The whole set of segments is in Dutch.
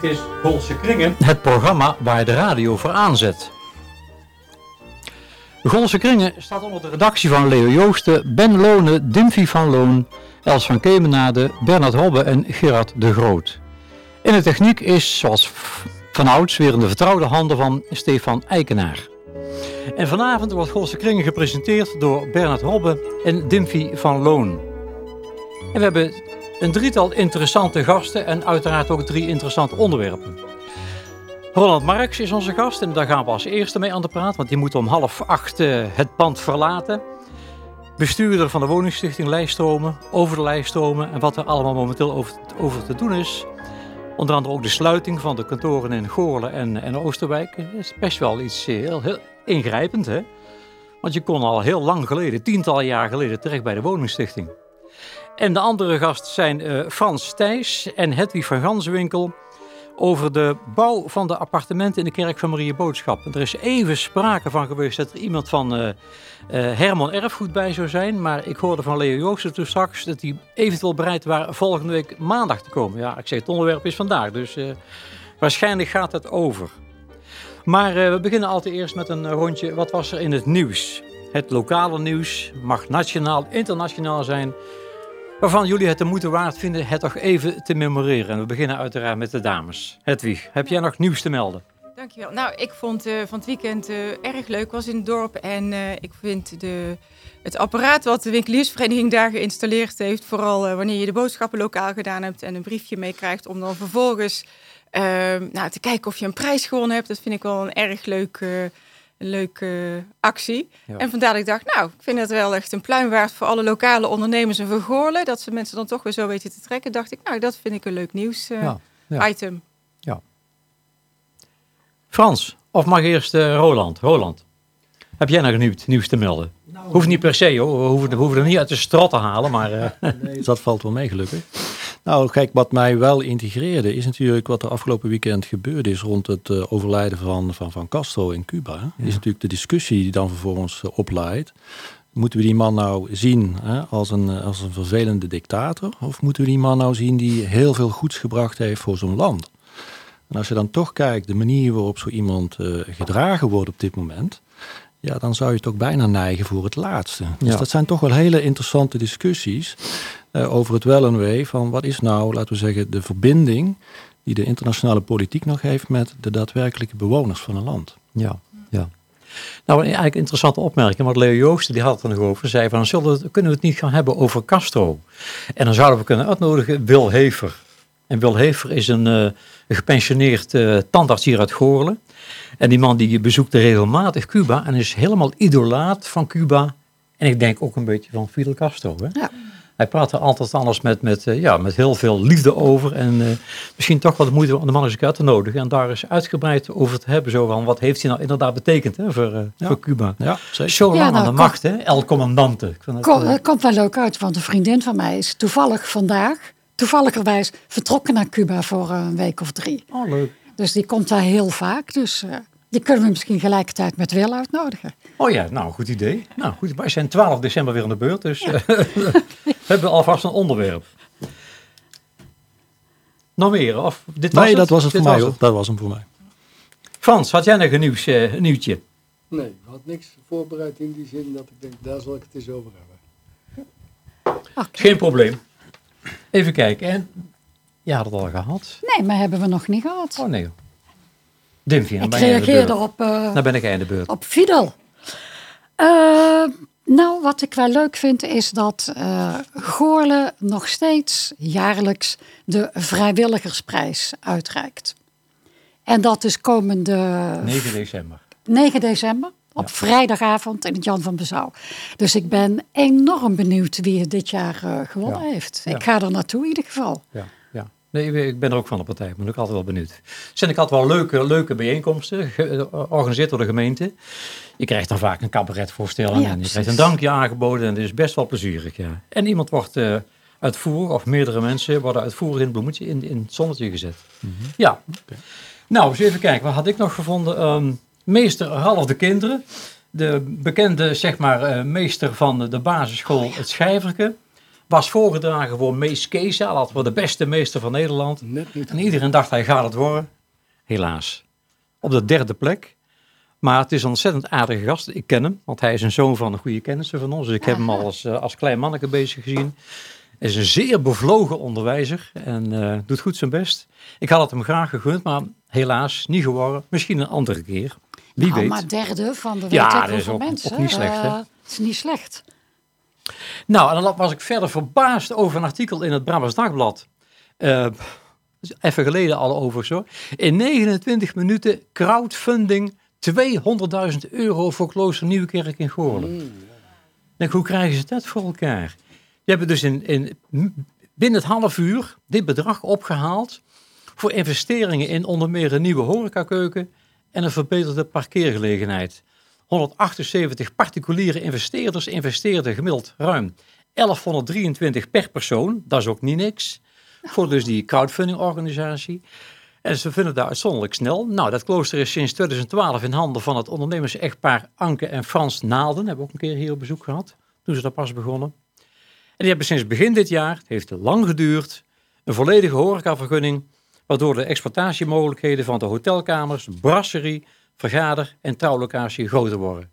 Dit is Golse Kringen, het programma waar de radio voor aanzet. Golse Kringen staat onder de redactie van Leo Joosten, Ben Lonen, Dimfy van Loon, Els van Kemenade, Bernard Hobbe en Gerard de Groot. In de techniek is, zoals vanouds, weer in de vertrouwde handen van Stefan Eikenaar. En vanavond wordt Golse Kringen gepresenteerd door Bernard Hobbe en Dimfy van Loon. En we hebben een drietal interessante gasten en uiteraard ook drie interessante onderwerpen. Roland Marx is onze gast en daar gaan we als eerste mee aan de praat, want die moet om half acht uh, het pand verlaten. Bestuurder van de woningstichting Lijststromen, over de lijststromen en wat er allemaal momenteel over, te doen is. Onder andere ook de sluiting van de kantoren in Goorlen en, en Oosterwijk. Dat is best wel iets heel, heel ingrijpend, hè? Want je kon al heel lang geleden, tientallen jaar geleden, terecht bij de woningstichting. En de andere gast zijn uh, Frans Thijs en Hedwig van Ganswinkel over de bouw van de appartementen in de kerk van Marie Boodschap. Er is even sprake van geweest dat er iemand van uh, uh, Herman Erfgoed bij zou zijn. Maar ik hoorde van Leo Joosten toen straks dat hij eventueel bereid waren volgende week maandag te komen. Ja, ik zeg het onderwerp is vandaag, dus waarschijnlijk gaat het over. Maar we beginnen altijd eerst met een rondje. Wat was er in het nieuws? Het lokale nieuws mag nationaal, internationaal zijn waarvan jullie het de moeite waard vinden het toch even te memoreren. En we beginnen uiteraard met de dames. Hedwig, heb jij nog nieuws te melden? Dankjewel. Nou, ik vond uh, van het weekend uh, erg leuk, was in het dorp. En uh, ik vind de, het apparaat wat de winkeliersvereniging daar geïnstalleerd heeft... vooral wanneer je de boodschappen lokaal gedaan hebt en een briefje meekrijgt... om dan vervolgens nou, te kijken of je een prijs gewonnen hebt. Dat vind ik wel een erg leuk een leuke actie. En vandaar dat ik dacht, nou, ik vind het wel echt een pluim waard voor alle lokale ondernemers en vergoorlen. Dat ze mensen dan toch weer zo weten te trekken. Dacht ik, nou, dat vind ik een leuk nieuws uh, ja, ja. item. Ja. Frans, of mag eerst uh, Roland? Roland, heb jij nog nieuws, nieuws te melden? Nou, Hoeft niet per se hoor, we hoeven, we hoeven er niet uit de strot te halen, maar... Uh... nee, dat valt wel mee gelukkig. Nou, kijk, wat mij wel integreerde is natuurlijk wat er afgelopen weekend gebeurd is rond het uh, overlijden van, van, van Castro in Cuba. Ja. Is natuurlijk de discussie die dan vervolgens uh, opleidt. Moeten we die man nou zien hè, als, een, eh, als een vervelende dictator? Of moeten we die man nou zien die heel veel goeds gebracht heeft voor zo'n land? En als je dan toch kijkt, de manier waarop zo iemand uh, gedragen wordt op dit moment, ja, dan zou je toch bijna neigen voor het laatste. Dus dat zijn toch wel hele interessante discussies uh, over het wel en wee van wat is nou, laten we zeggen, de verbinding die de internationale politiek nog heeft met de daadwerkelijke bewoners van een land. Ja, ja. Nou, eigenlijk een interessante opmerking, want Leo Joosten die had het er nog over, zei van, zullen, kunnen we het niet gaan hebben over Castro? En dan zouden we kunnen uitnodigen Wil Hever. En Wil Hever is een, uh, gepensioneerd uh, tandarts hier uit Goorlen. En die man die bezoekt regelmatig Cuba en is helemaal idolaat van Cuba. En ik denk ook een beetje van Fidel Castro. Hè? Ja. Hij praat er altijd anders met, met, uh, ja, met heel veel liefde over. En uh, misschien toch wat moeite om de man eens uit te nodigen. En daar eens uitgebreid over te hebben. Zo van, wat heeft hij nou inderdaad betekend hè, voor, uh, ja. voor Cuba. Ja, zeker. Zo lang ja, nou, aan de macht, hè? El Commandante. Het, kom, komt wel leuk uit, want een vriendin van mij is toevallig vandaag, toevalligerwijs, vertrokken naar Cuba voor een week of drie. Oh, leuk. Dus die komt daar heel vaak. Dus die kunnen we misschien gelijkertijd met Wil uitnodigen. Oh ja, nou, goed idee. Nou, goed, wij zijn 12 december weer aan de beurt, dus ja. hebben we alvast een onderwerp. Nog meer? Of dit was nee, dat was het voor mij. Dat was hem voor mij. Frans, had jij nog een, nieuws, uh, een nieuwtje? Nee, ik had niks voorbereid in die zin dat ik denk, daar zal ik het eens over hebben. Okay. Geen probleem. Even kijken. En, je had het al gehad? Nee, maar hebben we nog niet gehad. Oh nee. Dimfje, ik reageerde op... Uh, dan ben ik in de beurt. Op Fidel. Uh, nou, wat ik wel leuk vind is dat uh, Goorle nog steeds jaarlijks de vrijwilligersprijs uitreikt. En dat is komende... 9 december. 9 december, op vrijdagavond in het Jan van Bezouw. Dus ik ben enorm benieuwd wie het dit jaar uh, gewonnen heeft. Ik ga er naartoe in ieder geval. Ja. Nee, ik ben er ook van de partij. Ik ben ook altijd wel benieuwd. Zijn ik altijd wel leuke, leuke bijeenkomsten, georganiseerd door de gemeente. Je krijgt dan vaak een cabaretvoorstelling ja, en je krijgt een dankje aangeboden en dat is best wel plezierig. Ja. En iemand wordt uh, uitvoerig, of meerdere mensen worden uitvoerig in het bloemetje in, in het zonnetje gezet. Mm -hmm. Ja. Okay. Nou, eens even kijken. Wat had ik nog gevonden? Um, meester Ralf de Kinderen. De bekende, zeg maar, uh, meester van de basisschool oh, ja. Het Schijverke Was voorgedragen voor Mees Keza, dat was de beste meester van Nederland. Net niet. En iedereen dacht hij gaat het worden. Helaas. Op de derde plek. Maar het is een ontzettend aardige gast. Ik ken hem, want hij is een zoon van een goede kennissen van ons. Dus ik heb hem al als, eh, als klein manneke bezig gezien. Hij is een zeer bevlogen onderwijzer en eh, doet goed zijn best. Ik had het hem graag gegund, maar helaas niet geworden. Misschien een andere keer. Wie Nou, weet. maar derde van de Ja, dat is ook mensen. niet slecht, hè? Eh, het is niet slecht. Nou, en dan was ik verder verbaasd over een artikel in het Brabants Dagblad. Eh, even geleden al over zo. In 29 minuten crowdfunding 200.000 euro voor klooster Nieuwkerk in Goorlen. Ik Denk, hoe krijgen ze dat voor elkaar? Die hebben dus in, in, binnen het half uur dit bedrag opgehaald voor investeringen in onder meer een nieuwe horecakeuken en een verbeterde parkeergelegenheid. 178 particuliere investeerders investeerden gemiddeld ruim 1123 per persoon. Dat is ook niet niks. Voor dus die crowdfunding organisatie. En ze vinden dat uitzonderlijk snel. Nou, dat klooster is sinds 2012 in handen van het ondernemers-echtpaar Anke en Frans Naalden. Hebben we ook een keer hier op bezoek gehad. Toen ze daar pas begonnen. En die hebben sinds begin dit jaar, het heeft lang geduurd, een volledige horecavergunning. Waardoor de exploitatiemogelijkheden van de hotelkamers, brasserie, vergader- en trouwlocatie groter worden.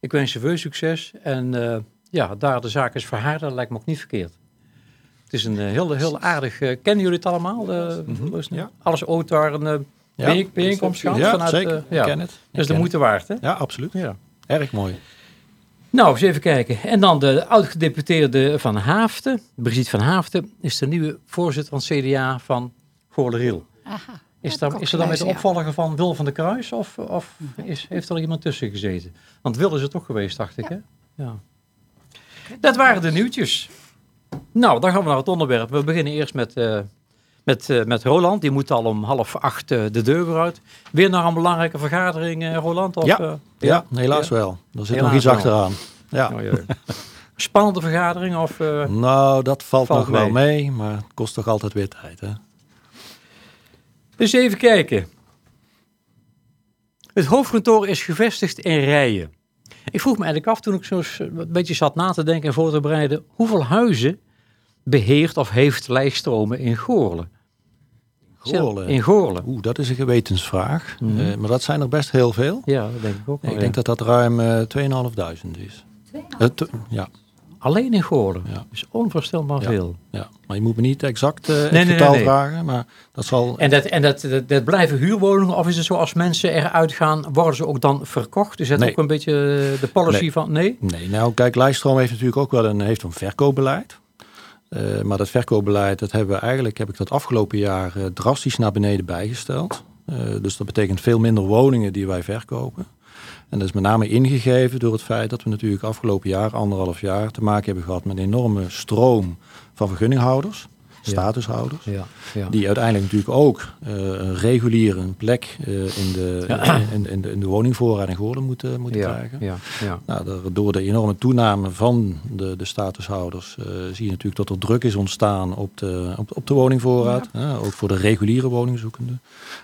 Ik wens je veel succes. En eh, ja, daar de zaak is verhaard, dat lijkt me ook niet verkeerd. Het is een eh, heel, heel aardig... eh, kennen jullie het allemaal? ja. Alles ooit daar een Ja. bijeen- bijeenkomst gehad? Ja, vanuit, zeker. eh, Ik ja. ken het. Ik Dat is de moeite waard, hè? Ja, absoluut. Ja. Erg mooi. Nou, eens even kijken. En dan de oud-gedeputeerde van Haafden, Brigitte van Haafden, is de nieuwe voorzitter van het CDA van Aha. Is, daar, is er dan met de ja. opvolger van Wil van der Kruis of, of is, heeft er iemand tussen gezeten? Want Wil is er toch geweest, dacht ik, hè? Ja. Dat waren de nieuwtjes. Nou, dan gaan we naar het onderwerp. We beginnen eerst met, eh, met, eh, met Roland. Die moet al om half acht eh, de deur uit. Weer naar een belangrijke vergadering, eh, Roland? Of, Ja. eh, Ja, helaas Ja. wel. Er zit Helaas nog iets wel. achteraan. Ja. Oh. Spannende vergadering of... eh, Nou, dat valt, Valt nog wel mee. mee, maar het kost toch altijd weer tijd. Hè? Dus even kijken. Het hoofdkantoor is gevestigd in Rijen. Ik vroeg me eigenlijk af toen ik zo eens een beetje zat na te denken en voor te bereiden. Hoeveel huizen beheert of heeft lijststromen in Goorlen? Goorlen. In Goorlen. Oeh, dat is een gewetensvraag. Mhm. Eh, maar dat zijn er best heel veel. Ja, dat denk ik ook. wel, ik ja. denk dat dat ruim eh 2.500 is. Eh, to- ja, Alleen in Goorlen. Ja. Dat is onvoorstelbaar Ja. veel. ja, maar je moet me niet exact nee, nee, nee. vragen. Maar dat zal... En, dat, en dat, dat, dat blijven huurwoningen of is het zo als mensen eruit gaan, worden ze ook dan verkocht? Is dat ook een beetje de policy van... Nee? Nee, nou kijk, Lijststroom heeft natuurlijk ook wel een, heeft een verkoopbeleid. Eh, maar dat verkoopbeleid, dat hebben we eigenlijk, heb ik dat afgelopen jaar eh, drastisch naar beneden bijgesteld. Dus dat betekent veel minder woningen die wij verkopen. En dat is met name ingegeven door het feit dat we natuurlijk afgelopen jaar, anderhalf jaar, te maken hebben gehad met een enorme stroom van vergunninghouders. Statushouders. Ja. ja. Die uiteindelijk natuurlijk ook eh, een reguliere plek eh, in, de, in, in, de, in de woningvoorraad in Goorlen moeten, moeten ja, krijgen. ja, ja. Nou, door- door de enorme toename van de, de statushouders eh, zie je natuurlijk dat er druk is ontstaan op de, op, op de woningvoorraad. hè, ook voor de reguliere woningzoekenden.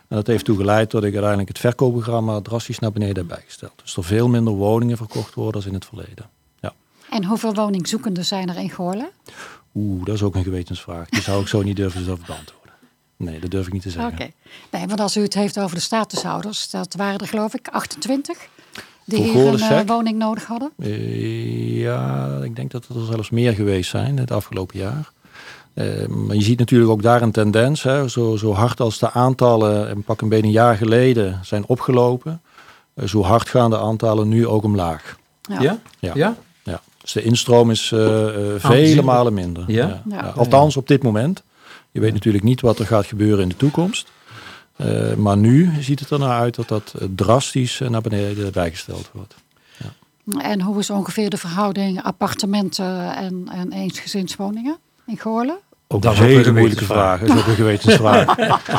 En dat heeft toe geleid dat ik uiteindelijk het verkoopprogramma drastisch naar beneden heb bijgesteld. Dus er veel minder woningen verkocht worden als in het verleden. Ja. En hoeveel woningzoekenden zijn er in Goorlen? Oeh, dat is ook een gewetensvraag. Die zou ik zo niet durven zelf beantwoorden. Nee, dat durf ik niet te zeggen. Oké. Nee, want als u het heeft over de statushouders, dat waren er geloof ik 28 die hier een eh, woning nodig hadden. Eh, ja, ik denk dat er zelfs meer geweest zijn het afgelopen jaar. Eh, maar je ziet natuurlijk ook daar een tendens. Hè, zo, zo hard als de aantallen een pak een beetje een jaar geleden zijn opgelopen, zo hard gaan de aantallen nu ook omlaag. Ja? Ja. Ja. Dus de instroom is eh, eh, vele Aanzienlijk. malen minder. Ja? Ja. Althans op dit moment. Je weet natuurlijk niet wat er gaat gebeuren in de toekomst. Eh, maar nu ziet het er naar uit dat dat drastisch naar beneden bijgesteld wordt. En hoe is ongeveer de verhouding appartementen en, en eensgezinswoningen in Goorlen? Ook Dat dat is een hele moeilijke vraag. Dat is ook een gewetensvraag.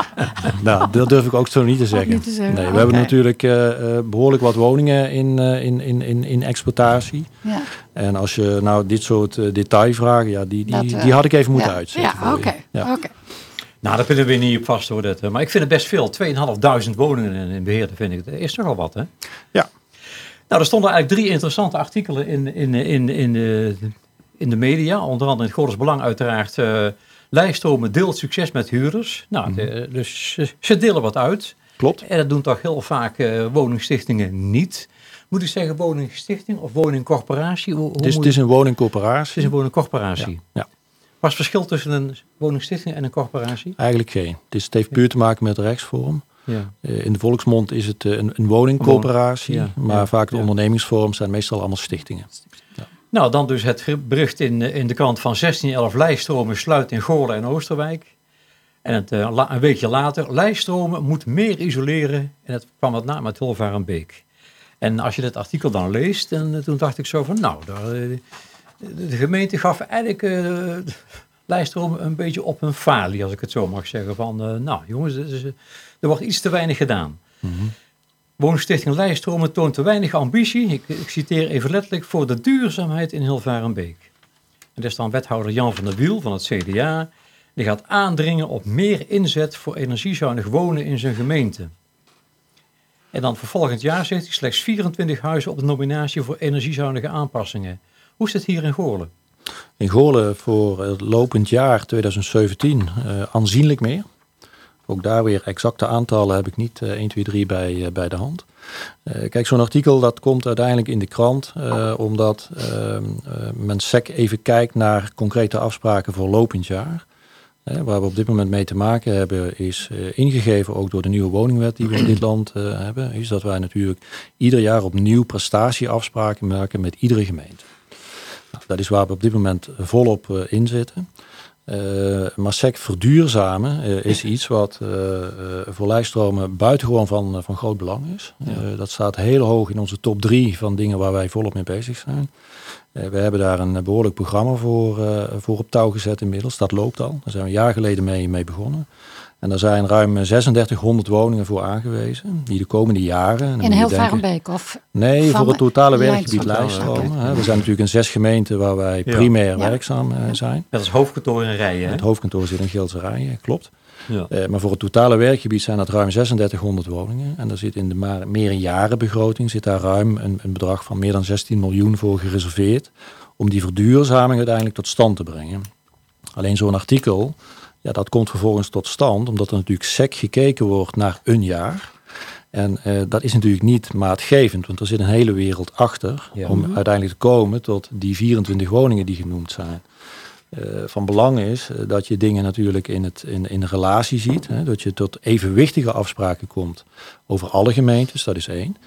nou, dat durf ik ook zo niet te zeggen. niet te zeggen, Nee, we hebben natuurlijk eh, eh, behoorlijk wat woningen in, eh, in, in, in, in exploitatie. Ja, En als je nou dit soort detailvragen, ja, die, die, Dat, die had ik even moeten ja. uitzetten. Ja, voor oké. je. Ja. oké. Nou, daar kunnen we niet op vast hoor. Dat, maar ik vind het best veel. 2.500 woningen in, in beheer, dat vind ik. Dat is toch al wat, hè? Ja. Nou, er stonden eigenlijk drie interessante artikelen in, in, in, in, de, in de media, onder andere in het Belang uiteraard, uh, lijststromen deelt succes met huurders. Nou, mhm. dus ze delen wat uit. Klopt. En dat doen toch heel vaak uh, woningstichtingen niet. Moet ik zeggen woningstichting of woningcorporatie? Hoe, hoe het, is, een woningcorporatie. Het is een woningcorporatie. Ja. ja. Wat is het verschil tussen een woningstichting en een corporatie? Eigenlijk geen. Het, is, het heeft puur te maken met rechtsvorm. Ja. Uh, in de volksmond is het een, een woningcorporatie, ja. maar vaak de ondernemingsvorm zijn meestal allemaal stichtingen. Nou, dan dus het bericht in, in de krant van 1611 lijststromen sluit in Goorlen en Oosterwijk. En het, uh, een weekje later, lijststromen moet meer isoleren. En het kwam wat na met Hulvarenbeek. En als je dit artikel dan leest, en uh, toen dacht ik zo van, nou, uh, de gemeente gaf eigenlijk uh, lijststromen een beetje op een falie, als ik het zo mag zeggen. Van, nou jongens, er wordt iets te weinig gedaan. Mm. Woonstichting Lijststromen toont te weinig ambitie, ik, citeer even letterlijk, voor de duurzaamheid in Hilvarenbeek. En daar is dan wethouder Jan van der Wiel van het CDA. Die gaat aandringen op meer inzet voor energiezuinig wonen in zijn gemeente. En dan voor volgend jaar zegt hij slechts 24 huizen op de nominatie voor energiezuinige aanpassingen. Hoe is het hier in Goorlen? In Goorlen voor het lopend jaar 2017 uh, aanzienlijk meer. Ook daar weer exacte aantallen heb ik niet uh, 1, 2, 3 bij, uh, bij de hand. Uh, kijk, zo'n artikel dat komt uiteindelijk in de krant uh, omdat uh, men SEC even kijkt naar concrete afspraken voor lopend jaar. waar we op dit moment mee te maken hebben is ingegeven ook door de nieuwe woningwet die we in dit land hebben. Is dat wij natuurlijk ieder jaar opnieuw prestatieafspraken maken met iedere gemeente. Nou, dat is waar we op dit moment volop in zitten. Uh, maar SEC verduurzamen uh, is iets wat uh, voor lijststromen buitengewoon van, van groot belang is. Ja. dat staat heel hoog in onze top drie van dingen waar wij volop mee bezig zijn. we hebben daar een behoorlijk programma voor, voor op touw gezet inmiddels. Dat loopt al. Daar zijn we een jaar geleden mee, mee begonnen. En daar zijn ruim 3600 woningen voor aangewezen, die de komende jaren... In heel Varenbeek of? Nee, voor het totale werkgebied Lijststromen. Okay. We zijn natuurlijk in zes gemeenten waar wij primair ja. werkzaam uh, zijn. Dat is hoofdkantoor in Rijen. Het hoofdkantoor zit in Geelse Rijen, klopt. Ja. Uh, maar voor het totale werkgebied zijn dat ruim 3600 woningen. En daar zit in de maar, meerjarenbegroting zit daar ruim een, een bedrag van meer dan 16 miljoen voor gereserveerd... om die verduurzaming uiteindelijk tot stand te brengen. Alleen zo'n artikel ja, dat komt vervolgens tot stand omdat er natuurlijk sec gekeken wordt naar een jaar. En uh, dat is natuurlijk niet maatgevend, want er zit een hele wereld achter om uiteindelijk te komen tot die 24 woningen die genoemd zijn. Uh, van belang is uh, dat je dingen natuurlijk in, het, in, in de relatie ziet. Hè, dat je tot evenwichtige afspraken komt over alle gemeentes, dat is één.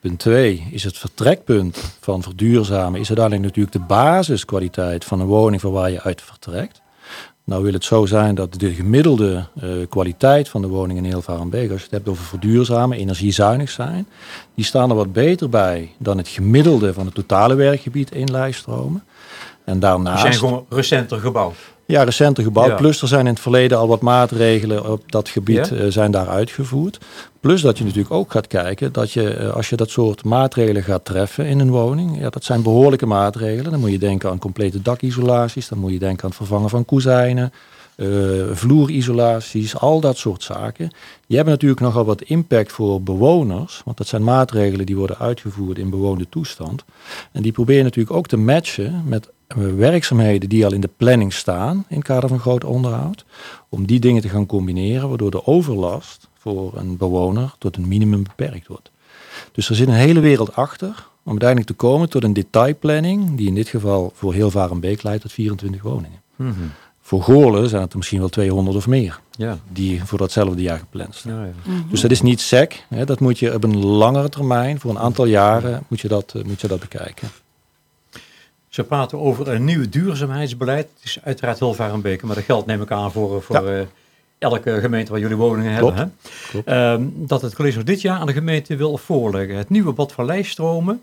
Punt twee is het vertrekpunt van verduurzamen, is uiteindelijk natuurlijk de basiskwaliteit van een woning van waar je uit vertrekt. Nou wil het zo zijn dat de gemiddelde uh, kwaliteit van de woningen in heel Varenbeek, als je het hebt over verduurzamen, energiezuinig zijn, die staan er wat beter bij dan het gemiddelde van het totale werkgebied in lijststromen. En daarnaast... Die zijn gewoon recenter gebouwd. Ja, recenter gebouwd. Plus er zijn in het verleden al wat maatregelen op dat gebied ja? uh, zijn daar uitgevoerd. Plus dat je natuurlijk ook gaat kijken dat je, uh, als je dat soort maatregelen gaat treffen in een woning, ja, dat zijn behoorlijke maatregelen. Dan moet je denken aan complete dakisolaties, dan moet je denken aan het vervangen van kozijnen, uh, vloerisolaties, al dat soort zaken. Die hebben natuurlijk nogal wat impact voor bewoners, want dat zijn maatregelen die worden uitgevoerd in bewoonde toestand. En die proberen natuurlijk ook te matchen met werkzaamheden die al in de planning staan in het kader van groot onderhoud, om die dingen te gaan combineren, waardoor de overlast voor een bewoner tot een minimum beperkt wordt. Dus er zit een hele wereld achter om uiteindelijk te komen tot een detailplanning, die in dit geval voor heel Varenbeek leidt tot 24 woningen. Mm -hmm. Voor Goorlen zijn het er misschien wel 200 of meer, ja. die voor datzelfde jaar gepland staan. Ja, ja. Mm -hmm. Dus dat is niet sec, hè, dat moet je op een langere termijn, voor een aantal jaren, moet je dat, moet je dat bekijken. Ze praten over een nieuw duurzaamheidsbeleid. Het is uiteraard heel Varenbeke, maar dat geldt neem ik aan voor, voor ja. uh, elke gemeente waar jullie woningen Klopt. hebben. Hè? Klopt. Um, dat het college dit jaar aan de gemeente wil voorleggen. Het nieuwe bad van lijststromen,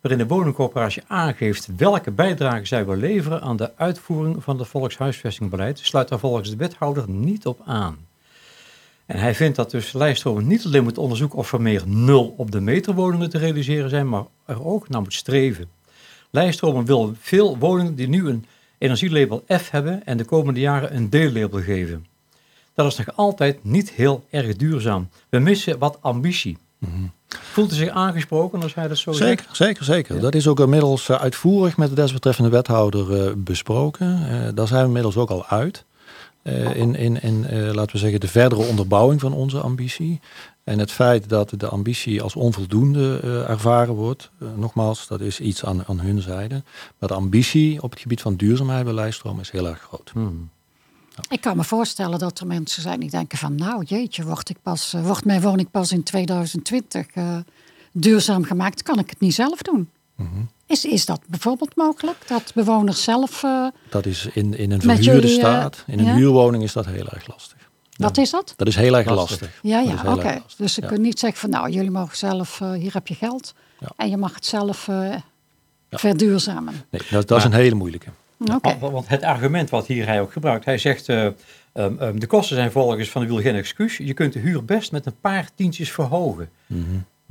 waarin de woningcorporatie aangeeft welke bijdrage zij wil leveren aan de uitvoering van het volkshuisvestingbeleid, sluit daar volgens de wethouder niet op aan. En hij vindt dat dus lijststromen niet alleen moet onderzoeken of er meer nul op de meter woningen te realiseren zijn, maar er ook naar moet streven. Lijststromen wil veel woningen die nu een energielabel F hebben en de komende jaren een D-label geven. Dat is nog altijd niet heel erg duurzaam. We missen wat ambitie. Voelt u zich aangesproken als hij dat zo Zeker, zegt? zeker, zeker. Dat is ook inmiddels eh, uitvoerig met de desbetreffende wethouder eh, besproken. Eh, daar zijn we inmiddels ook al uit. Eh, in, in, in laten we zeggen, de verdere onderbouwing van onze ambitie. En het feit dat de ambitie als onvoldoende eh, ervaren wordt, eh, nogmaals, dat is iets aan, aan hun zijde. Maar de ambitie op het gebied van duurzaamheid bij Lijststroom is heel erg groot. Hmm. Ik kan me voorstellen dat er mensen zijn die denken van... nou jeetje, wordt, ik pas, eh, wordt mijn woning pas in 2020 eh, duurzaam gemaakt? Kan ik het niet zelf doen? Mhm. Is, is dat bijvoorbeeld mogelijk? Dat bewoners zelf... eh, Dat is in, in een verhuurde jullie, staat. In een ja? huurwoning is dat heel erg lastig. Wat is dat? Dat is heel erg Lastig. lastig. Ja, ja, oké. Dus je Ja. kunt niet zeggen van nou, jullie mogen zelf, eh, hier heb je geld. Ja. En je mag het zelf eh, verduurzamen. Nee, dat, dat is een hele moeilijke. Oké. Want- Want het argument wat hier hij ook gebruikt, hij zegt eh, ehm, ehm, de kosten zijn volgens Van de Wiel geen excuus. Je kunt de huur best met een paar tientjes verhogen.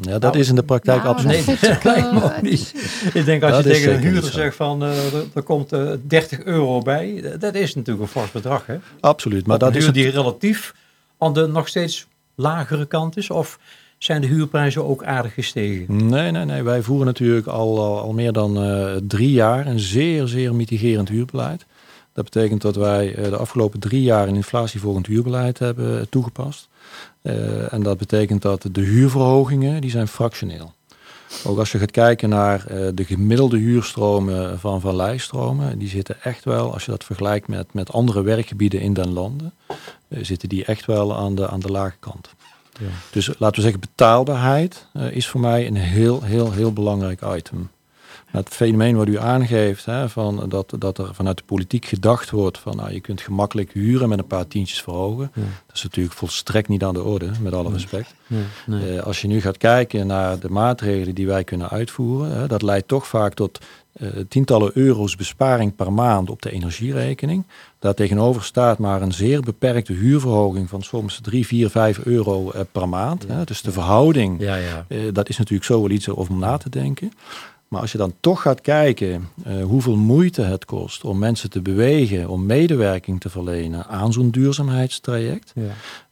Ja, dat Nou, is in de praktijk Nou, absoluut. dat vind ik, lijkt me eh, ook niet. Ik denk als Dat je tegen een huurder niet zegt van eh, er, komt eh, 30 euro bij, eh, dat is natuurlijk een fors bedrag. Hè? Absoluut. Maar dat is het, die relatief aan de nog steeds lagere kant is? Of zijn de huurprijzen ook aardig gestegen? Nee, nee, nee. Wij voeren natuurlijk al, al, al meer dan eh, drie jaar een zeer, zeer mitigerend huurbeleid. Dat betekent dat wij eh, de afgelopen drie jaar een inflatievolgend huurbeleid hebben eh, toegepast. Eh, en dat betekent dat de huurverhogingen, die zijn fractioneel. Ook als je gaat kijken naar de gemiddelde huurstromen van Van Leijstromen, die zitten echt wel, als je dat vergelijkt met, met andere werkgebieden in den landen, zitten die echt wel aan de, aan de lage kant. Ja. Dus laten we zeggen, betaalbaarheid is voor mij een heel, heel, heel belangrijk item. Het fenomeen wat u aangeeft, hè, van dat, dat er vanuit de politiek gedacht wordt van nou, je kunt gemakkelijk huren met een paar tientjes verhogen. Ja. Dat is natuurlijk volstrekt niet aan de orde, met alle respect. Nee, nee. Eh, als je nu gaat kijken naar de maatregelen die wij kunnen uitvoeren, hè, dat leidt toch vaak tot eh, tientallen euro's besparing per maand op de energierekening. Daar tegenover staat maar een zeer beperkte huurverhoging van soms 3, 4, 5 euro eh, per maand. Hè. Dus de verhouding, ja, ja. dat is natuurlijk zo wel iets om na te denken. Maar als je dan toch gaat kijken eh, hoeveel moeite het kost om mensen te bewegen, om medewerking te verlenen aan zo'n duurzaamheidstraject, ja.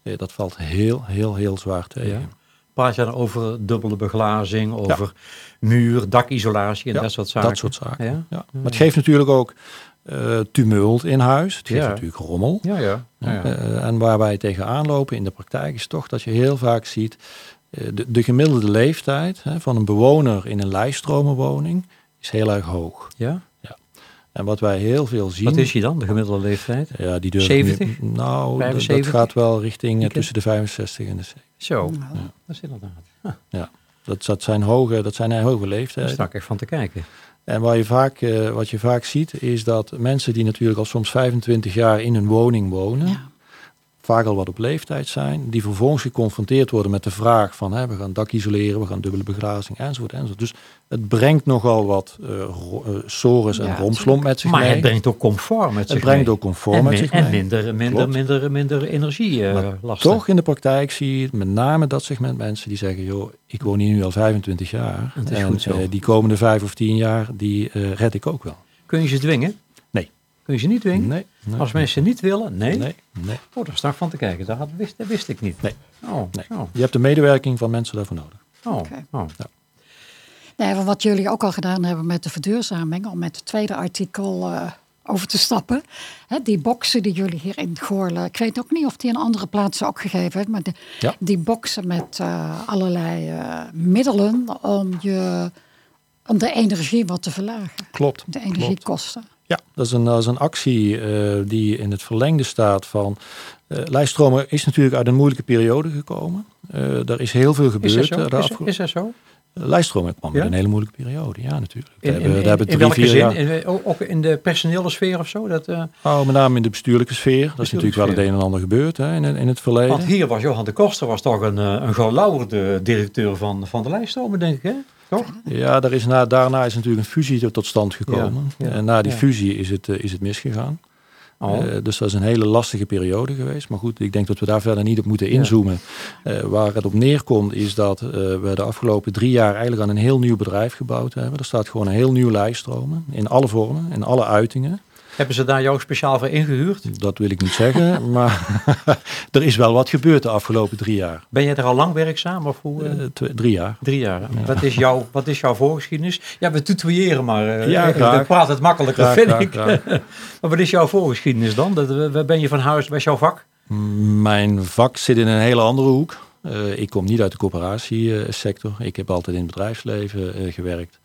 eh, dat valt heel, heel, heel zwaar tegen. Ja. Praat je dan over dubbele beglazing, over muur, dakisolatie en dat soort zaken? Dat soort zaken. Maar het geeft natuurlijk ook eh, tumult in huis. Het geeft Ja. natuurlijk rommel. Ja, ja. ja, ja. En waar wij tegenaan lopen in de praktijk is toch dat je heel vaak ziet... eh, de, de gemiddelde leeftijd hè, van een bewoner in een lijststromenwoning is heel erg hoog. ja? En wat wij heel veel zien... Wat is die dan, de gemiddelde leeftijd? Ja, die durf ik 70? niet- nou, dat 75? gaat wel richting eh, tussen de 65 en de 70. Zo, Nou, dat is inderdaad. Dat, dat, zijn hoge, dat zijn hoge Daar leeftijden. sta ik echt van te kijken. En waar je vaak, eh, wat je vaak ziet, is dat mensen die natuurlijk al soms 25 jaar in een woning wonen, ja. Vaak al wat op leeftijd zijn, die vervolgens geconfronteerd worden met de vraag van hè, we gaan dak isoleren, we gaan dubbele beglazing enzovoort enzovoort. Dus het brengt nogal wat eh ro- eh, sores en Ja, romslomp met zich Maar mee. het brengt ook comfort met zich Het brengt mee. ook comfort en, met min- zich en mee. minder, minder, Klopt. minder, minder energie eh Maar lasten. Toch in de praktijk zie je met name dat segment mensen die zeggen, joh, ik woon hier nu al 25 jaar. Het en eh, die komende vijf of tien jaar, die eh, red ik ook wel. Kun je ze dwingen? Kun je ze niet dwingen? Nee. nee Als mensen niet willen? Nee. Nee, nee, Oh, daar sta ik van te kijken. Dat, had, wist, dat wist ik niet. Nee. Oh, nee. oh, Je hebt de medewerking van mensen daarvoor nodig. oh, Oké. oh. Nee, maar wat jullie ook al gedaan hebben met de verduurzaming, om met het tweede artikel eh, over te stappen. Hè, die boxen die jullie hier in Goorlen, ik weet ook niet of die in andere plaatsen ook gegeven hebben, maar de, Ja. die boxen met eh, allerlei eh, middelen om, je, om de energie wat te verlagen. Klopt. De klopt. Ja, dat is een, dat is een actie eh, die in het verlengde staat van... Lijststromen is natuurlijk uit een moeilijke periode gekomen. Eh er is heel veel Is gebeurd. dat zo? Is, is dat zo? Lijststromen kwam Ja? een hele moeilijke periode, ja natuurlijk. In, in, hebben, in, we hebben in drie, welke vier zin? jaar- In, ook- in de personele sfeer of zo? Dat, Oh, met name in de bestuurlijke sfeer. Dat is natuurlijk wel het een en ander gebeurd hè, in, het- in het verleden. want hier was Johan de Koster was toch een, een gelauwerde directeur van, van de lijststromen, denk ik, hè? Toch? Ja, daar is na, daarna is natuurlijk een fusie tot stand gekomen. Ja, ja, en na die ja. fusie is het, eh, is het misgegaan. Oh. Dus dat is een hele lastige periode geweest. Maar goed, ik denk dat we daar verder niet op moeten inzoomen. Eh, waar het op neerkomt is dat we de afgelopen drie jaar eigenlijk aan een heel nieuw bedrijf gebouwd hebben. Er staat gewoon een heel nieuw lijststromen. In alle vormen, in alle uitingen. Hebben ze daar jou speciaal voor ingehuurd? Dat wil ik niet zeggen, maar er is wel wat gebeurd de afgelopen drie jaar. Ben jij er al lang werkzaar? Of hoe, uh, drie jaar. Drie jaar. Wat, is jouw, wat is jouw voorgeschiedenis? Ja, we tutoyeren maar. Uh, ja, graag. We praten het makkelijker, graag, vind graag, ik. maar wat is jouw voorgeschiedenis dan? Dat, ben je van huis, wat is jouw vak? Mijn vak zit in een hele andere hoek. Uh, ik kom niet uit de coöperatiesector. Ik heb altijd in het bedrijfsleven gewerkt.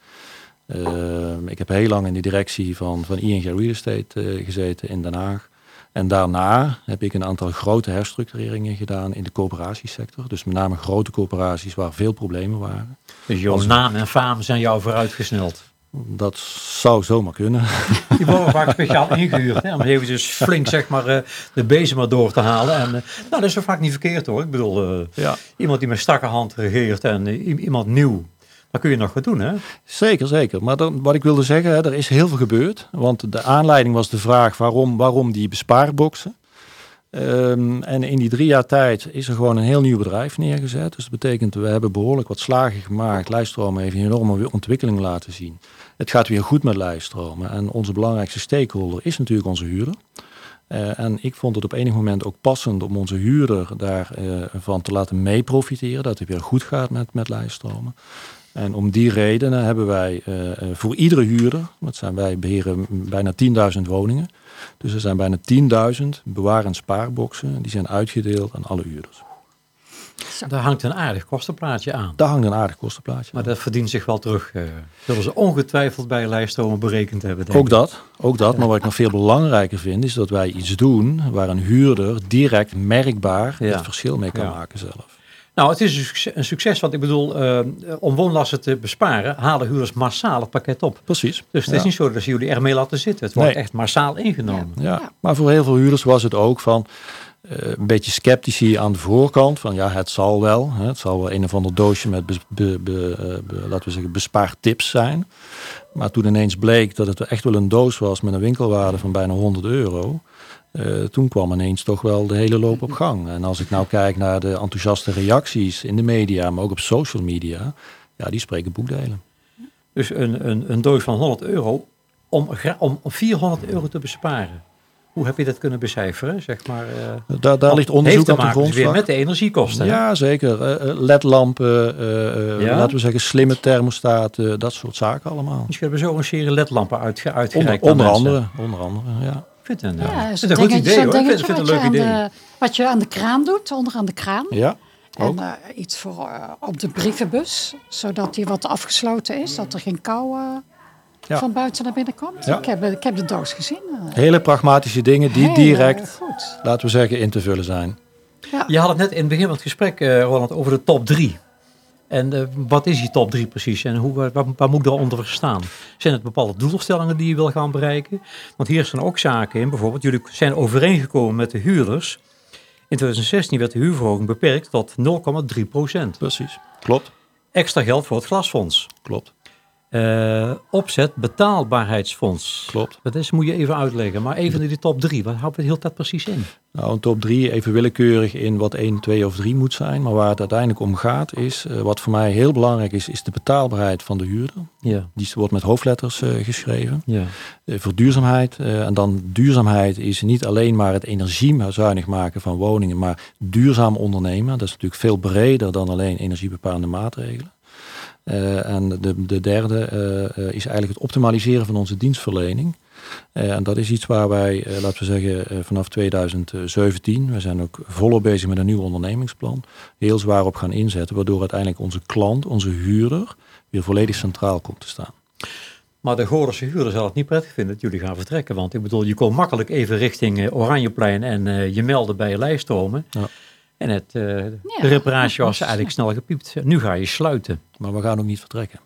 Ehm, ik heb heel lang in de directie van, van ING Real Estate uh, gezeten in Den Haag. En daarna heb ik een aantal grote herstructureringen gedaan in de coöperatiesector. Dus met name grote coöperaties waar veel problemen waren. Dus jouw naam en faam zijn jou vooruitgesneld? Dat zou zomaar kunnen. Die worden vaak speciaal ingehuurd. Hè, om even dus flink zeg maar, uh, de bezem maar door te halen. En, uh, nou, dat is zo vaak niet verkeerd hoor. Ik bedoel, uh, ja. iemand die met strakke hand regeert en iemand nieuw dat kun je nog wat doen, hè? Zeker, zeker. Maar dan, wat ik wilde zeggen, hè, er is heel veel gebeurd. Want de aanleiding was de vraag waarom, waarom die bespaarboxen. Um, en in die drie jaar tijd is er gewoon een heel nieuw bedrijf neergezet. Dus dat betekent, we hebben behoorlijk wat slagen gemaakt. Lijststroom heeft een enorme ontwikkeling laten zien. Het gaat weer goed met lijststromen. En onze belangrijkste stakeholder is natuurlijk onze huurder. Uh, en ik vond het op enig moment ook passend om onze huurder daarvan uh, te laten mee profiteren. Dat het weer goed gaat met, met lijststromen. En om die redenen hebben wij uh, voor iedere huurder, dat zijn wij beheren bijna 10.000 woningen. Dus er zijn bijna 10.000 bewaar- en spaarboxen die zijn uitgedeeld aan alle huurders. Daar hangt een aardig kostenplaatje aan. Daar hangt een aardig kostenplaatje Maar dat verdient zich wel terug. Uh, zullen ze ongetwijfeld bij lijststromen berekend hebben. Denk ook ik. dat, ook dat. Maar wat ik nog veel belangrijker vind, is dat wij iets doen waar een huurder direct merkbaar ja. het verschil mee kan ja. maken zelf. Nou, het is een succes, want ik bedoel, uh, om woonlasten te besparen, halen huurders massaal het pakket op. Precies. Dus het is niet zo dat jullie ermee laten zitten. Het wordt nee. echt massaal ingenomen. Ja. ja. maar voor heel veel huurders was het ook van uh, een beetje sceptici aan de voorkant. Van ja, het zal wel. Hè, het zal wel een of ander doosje met, be, be, be, laten we zeggen, bespaartips zijn. Maar toen ineens bleek dat het echt wel een doos was met een winkelwaarde van bijna 100 euro uh, toen kwam ineens toch wel de hele loop op gang. En als ik nou kijk naar de enthousiaste reacties in de media, maar ook op social media, ja, die spreken boekdelen. Dus een, een, een doos van 100 euro om, om 400 euro te besparen. Hoe heb je dat kunnen becijferen? Zeg maar, uh, daar, daar ligt onderzoek aan de grondslag. Dus weer met de energiekosten. Ja, zeker. Uh, LED-lampen, uh, ja? laten we zeggen slimme thermostaten, dat soort zaken allemaal. Misschien hebben we zo een serie LED-lampen uitge uitgereikt. Onder, onder andere, onder andere, ja vind het een, ja, is een, een goed idee hoor. Ik vind, vind het een leuk idee. De, wat je aan de kraan doet, onderaan de kraan. Ja. En uh, iets voor uh, op de brievenbus, zodat die wat afgesloten is, dat er geen kou uh, ja. van buiten naar binnen komt. Ja. Ik, heb, ik heb de doos gezien. Hele pragmatische dingen die Heel, direct, goed. laten we zeggen, in te vullen zijn. Ja. Je had het net in het begin van het gesprek, Roland, over de top drie. En uh, wat is die top 3 precies en hoe, waar, waar moet ik daaronder verstaan? Zijn het bepaalde doelstellingen die je wil gaan bereiken? Want hier zijn ook zaken in, bijvoorbeeld jullie zijn overeengekomen met de huurders. In 2016 werd de huurverhoging beperkt tot 0,3 procent. Precies, klopt. Extra geld voor het glasfonds. Klopt. Uh, opzet betaalbaarheidsfonds. Klopt. Dat is, moet je even uitleggen. Maar even in die top 3, wat houdt het heel dat precies in? Nou, een top 3 even willekeurig in wat 1, 2 of 3 moet zijn. Maar waar het uiteindelijk om gaat is, uh, wat voor mij heel belangrijk is, is de betaalbaarheid van de huurder. Ja. Die wordt met hoofdletters uh, geschreven. Ja. voor duurzaamheid. en dan duurzaamheid is niet alleen maar het energiezuinig maken van woningen, maar duurzaam ondernemen. Dat is natuurlijk veel breder dan alleen energiebepalende maatregelen. Uh, en de, de derde uh, is eigenlijk het optimaliseren van onze dienstverlening. En dat is iets waar wij, laten we zeggen, vanaf 2017, we zijn ook volop bezig met een nieuw ondernemingsplan, heel zwaar op gaan inzetten, waardoor uiteindelijk onze klant, onze huurder, weer volledig centraal komt te staan. Maar de Goordense huurder zal het niet prettig vinden dat jullie gaan vertrekken. Want ik bedoel, je komt makkelijk even richting Oranjeplein en je melden bij je. Ja. En het, uh, ja, de reparatie was eigenlijk snel gepiept. Nu ga je sluiten. Maar we gaan ook niet vertrekken.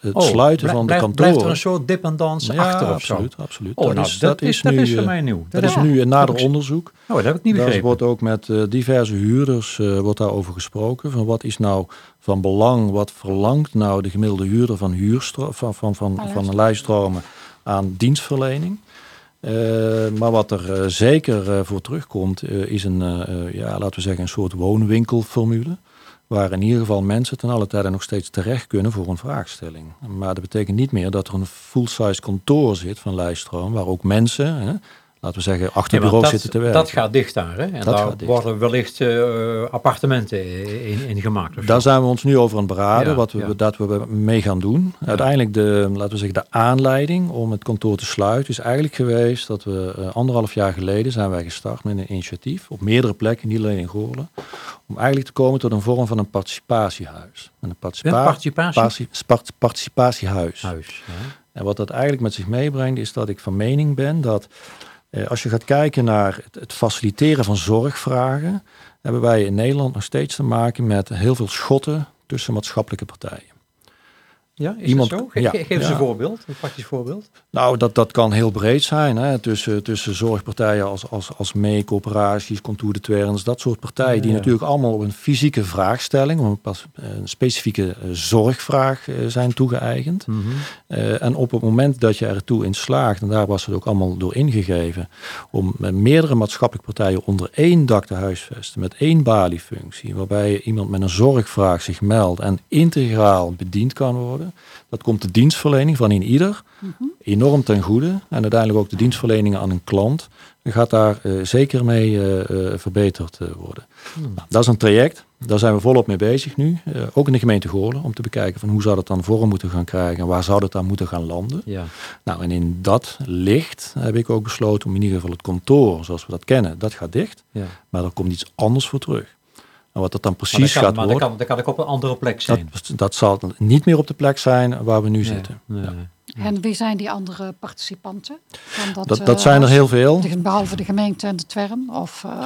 Het oh, sluiten van de kantoren. Blijft er een soort dependance ja, achter absoluut, absoluut. Oh, dat, nou, is, dat, is, dat nu, is voor mij nieuw. Dat, dat is nu een nader onderzoek. Oh, dat heb ik niet begrepen. Daar wordt ook met uh, diverse huurders uh, wordt daarover gesproken. Van wat is nou van belang, wat verlangt nou de gemiddelde huurder van, van, van, van, van, van lijststromen aan dienstverlening. Uh, maar wat er uh, zeker uh, voor terugkomt, is een, ja, laten we zeggen, een soort woonwinkelformule. waar in ieder geval mensen ten alle tijde nog steeds terecht kunnen voor een vraagstelling. Maar dat betekent niet meer dat er een full-size kantoor zit van lijststroom, waar ook mensen, laten we zeggen, achter bureau zitten te werken. Dat gaat dicht daar, hè? En Dat daar worden wellicht eh, appartementen in, in gemaakt. Daar zijn we ons nu over aan het beraden, Ja, wat we, ja. dat we mee gaan doen. Uiteindelijk de, laten we zeggen, de aanleiding om het kantoor te sluiten is eigenlijk geweest dat we eh, anderhalf jaar geleden zijn wij gestart met een initiatief op meerdere plekken, niet alleen in Goorlen, om eigenlijk te komen tot een vorm van een participatiehuis. Een participa- Een participatie? parti- part- participatiehuis. Huis. En wat dat eigenlijk met zich meebrengt, is dat ik van mening ben dat als je gaat kijken naar het, het faciliteren van zorgvragen, hebben wij in Nederland nog steeds te maken met heel veel schotten tussen maatschappelijke partijen. Ja, is Iemand- dat zo? Ge- ja, ge- geef eens ja. een voorbeeld, een praktisch voorbeeld. Nou, dat, dat kan heel breed zijn. Hè? Tussen, tussen zorgpartijen als, als, als mee, coöperaties, Contour de Twerns, dat soort partijen. Die natuurlijk allemaal op een fysieke vraagstelling, op een, pas, een specifieke eh, zorgvraag eh, zijn toegeëigend. Eh, en op het moment dat je ertoe in slaagt, en daar was het ook allemaal door ingegeven, om met meerdere maatschappelijke partijen onder één dak te huisvesten, met één baliefunctie, waarbij iemand met een zorgvraag zich meldt en integraal bediend kan worden, dat komt de dienstverlening van in ieder enorm ten goede. En uiteindelijk ook de dienstverlening aan een klant gaat daar eh, zeker mee eh, eh, verbeterd worden. Nou, dat is een traject. Daar zijn we volop mee bezig nu. Ook in de gemeente Goorlen. Om te bekijken van hoe zou dat dan vorm moeten gaan krijgen. En waar zou dat dan moeten gaan landen. Ja. Nou, en in dat licht heb ik ook besloten om in ieder geval het kantoor zoals we dat kennen. Dat gaat dicht. Ja. Maar er komt iets anders voor terug. En wat dat dan precies dat kan, gaat maar dat worden. kan, dat kan ook op een andere plek zijn. Dat, dat zal niet meer op de plek zijn waar we nu zitten. Nee, nee. En wie zijn die andere participanten? Van dat, Dat, dat eh, zijn er heel veel. de- Behalve de gemeente en de Twern? Of, eh,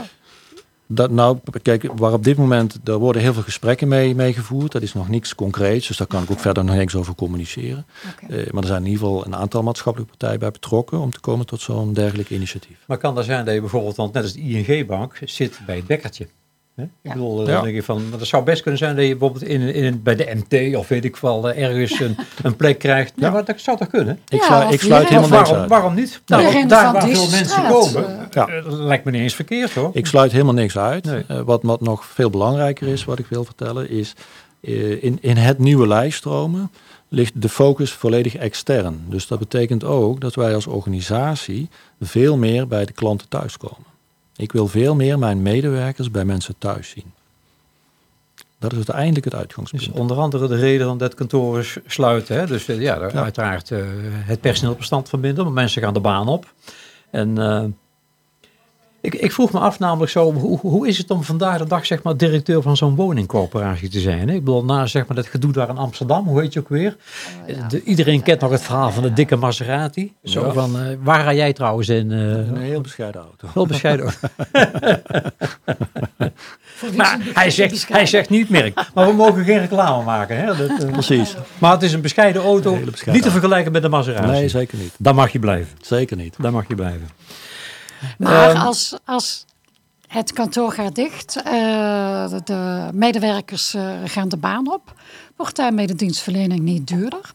Dat, nou, kijk, waar op dit moment, daar worden heel veel gesprekken mee, mee gevoerd. Dat is nog niks concreets, dus daar kan ik ook verder nog niks over communiceren. Eh, maar er zijn in ieder geval een aantal maatschappelijke partijen bij betrokken om te komen tot zo'n dergelijk initiatief. Maar kan dat zijn dat je bijvoorbeeld, want net als de ING-bank, zit bij het bekkertje. Hè? Ik Ja. bedoel, dan Ja. denk je van, maar dat zou best kunnen zijn dat je bijvoorbeeld in, in, bij de MT of weet ik wel, eh, ergens een, een plek krijgt. Ja, Ja. maar dat zou toch kunnen? Ik, Ja, sluit- ik sluit helemaal niks waarom, uit. waarom niet? Nou, Iedereen daar van waar veel mensen straat, komen, eh. Ja. eh, dat lijkt me niet eens verkeerd hoor. Ik sluit helemaal niks uit. Nee. Eh, wat, wat nog veel belangrijker is, wat ik wil vertellen, is eh, in, in het nieuwe lijststromen ligt de focus volledig extern. Dus dat betekent ook dat wij als organisatie veel meer bij de klanten thuiskomen. Ik wil veel meer mijn medewerkers bij mensen thuis zien. Dat is uiteindelijk het uitgangspunt. Dus onder andere de reden om dat kantoor s- sluiten. Hè? Dus eh, ja, uiteraard eh, het personeelbestand verminderen, want mensen gaan de baan op. En eh, ik, ik vroeg me af namelijk zo, hoe, hoe is het om vandaag de dag zeg maar directeur van zo'n woningcorporatie te zijn? Hè? Ik bedoel, na zeg maar dat gedoe daar in Amsterdam, hoe heet je ook weer? De, iedereen kent nog het verhaal van de dikke Maserati. Zo Ja. van, eh, waar ga jij trouwens in? eh, Een heel bescheiden auto. wel bescheiden. wie Maar hij zegt, hij zegt niet merk. Maar we mogen geen reclame maken. Hè? Dat, eh, Precies. Maar het is een bescheiden auto. Een hele bescheiden niet te auto. vergelijken met de Maserati. Nee, zeker niet. Dan mag je blijven. Zeker niet. Dan mag je blijven. Maar Ehm, als, als het kantoor gaat dicht, eh, de, de medewerkers eh, gaan de baan op, wordt daarmee de dienstverlening niet duurder?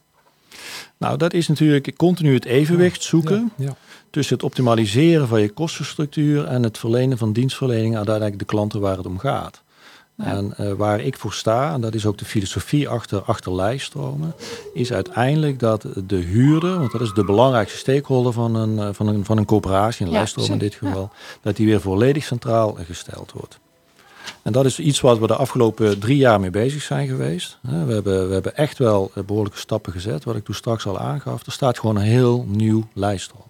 Nou, dat is natuurlijk continu het evenwicht zoeken Ja. tussen het optimaliseren van je kostenstructuur en het verlenen van dienstverlening aan uiteindelijk de klanten waar het om gaat. En eh, waar ik voor sta, en dat is ook de filosofie achter, achter lijststromen, is uiteindelijk dat de huurder, want dat is de belangrijkste stakeholder van een, eh, van een, van een coöperatie, een Ja, lijststroom in dit geval, dat die weer volledig centraal gesteld wordt. En dat is iets wat we de afgelopen drie jaar mee bezig zijn geweest. We hebben, we hebben echt wel eh, behoorlijke stappen gezet, wat ik toen straks al aangaf. Er staat gewoon een heel nieuw lijststroom.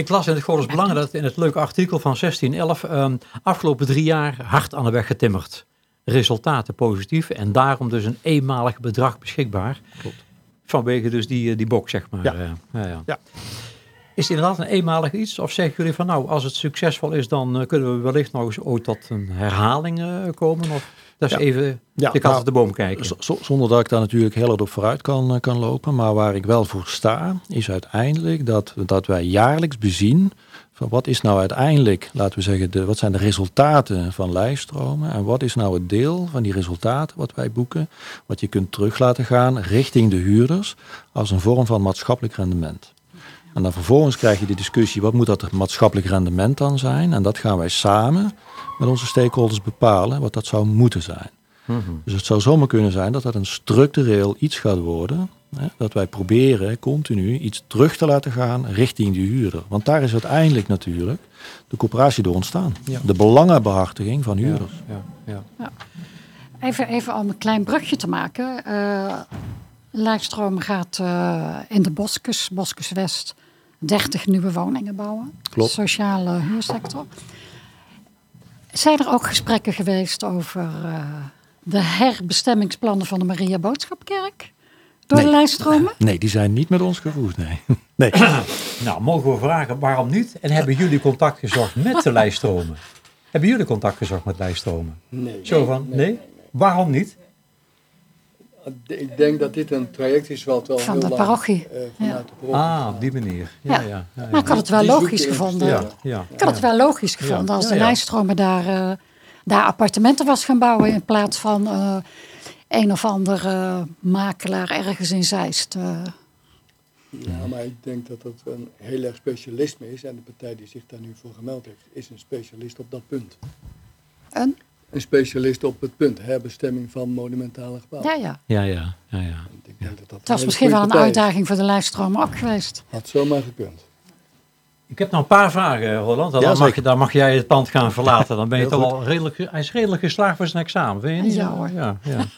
Ik las in het Goorles Belangen dat in het leuke artikel van 1611 ehm, afgelopen drie jaar hard aan de weg getimmerd. Resultaten positief en daarom dus een eenmalig bedrag beschikbaar. Klopt. Vanwege dus die, eh, die box, zeg maar. Ja. Ja, ja. Ja. Is het inderdaad een eenmalig iets? Of zeggen jullie van nou, als het succesvol is, dan eh, kunnen we wellicht nog eens ooit tot een herhaling eh, komen? Of dat is Ja. even Ja, de nou, uit de boom kijken. Zonder dat ik daar natuurlijk heel hard op vooruit kan, eh, kan lopen. Maar waar ik wel voor sta, is uiteindelijk dat, dat wij jaarlijks bezien van wat is nou uiteindelijk, laten we zeggen, de, wat zijn de resultaten van lijststromen en wat is nou het deel van die resultaten wat wij boeken, wat je kunt terug laten gaan richting de huurders als een vorm van maatschappelijk rendement. En dan vervolgens krijg je de discussie, wat moet dat maatschappelijk rendement dan zijn? En dat gaan wij samen met onze stakeholders bepalen, wat dat zou moeten zijn. Dus het zou zomaar kunnen zijn dat dat een structureel iets gaat worden. Hè, dat wij proberen continu iets terug te laten gaan richting die huurder. Want daar is uiteindelijk natuurlijk de coöperatie door ontstaan. Ja. De belangenbehartiging van Ja, huurders. ja, ja. Even, even om een klein brugje te maken. Eh Lijkstroom gaat eh, in de Boskus, Boskus West, 30 nieuwe woningen bouwen. Klopt. Sociale huursector. Zijn er ook gesprekken geweest over eh, de herbestemmingsplannen van de Maria Boodschapkerk? Door de Nee. lijststromen? Nee, die zijn niet met ons gevoerd, nee. nee. Nou, mogen we vragen waarom niet? En hebben jullie contact gezocht met de lijststromen? Hebben jullie contact gezocht met lijststromen? Nee. Zo van, nee? Waarom niet? Ik denk dat dit een traject is wat wel Van heel de lang, parochie. eh, vanuit Ja. de parochie Ah, op die manier. Ja, Ja. ja. ja, ja, Maar ik had het wel logisch de gevonden. ja, investering. ja. Ik had het wel logisch gevonden als de lijststromen daar, eh, daar appartementen was gaan bouwen in plaats van eh, een of andere makelaar ergens in Zeist. eh. Ja, maar ik denk dat dat een heel erg specialisme is. En de partij die zich daar nu voor gemeld heeft, is een specialist op dat punt. een? Een specialist op het punt, herbestemming van monumentale gebouwen. Ja, ja. Ja, ja, ja, ja. Ik denk dat dat Het was hele misschien wel een is. uitdaging voor de lijststromen ook geweest. Had zomaar gekund. Ik heb nog een paar vragen, Roland. Dan, Ja, mag, je, dan mag jij het pand gaan verlaten. Dan ben je toch al redelijk, hij is redelijk geslaagd voor zijn examen, vind je niet? Ja, hoor. Ja, ja.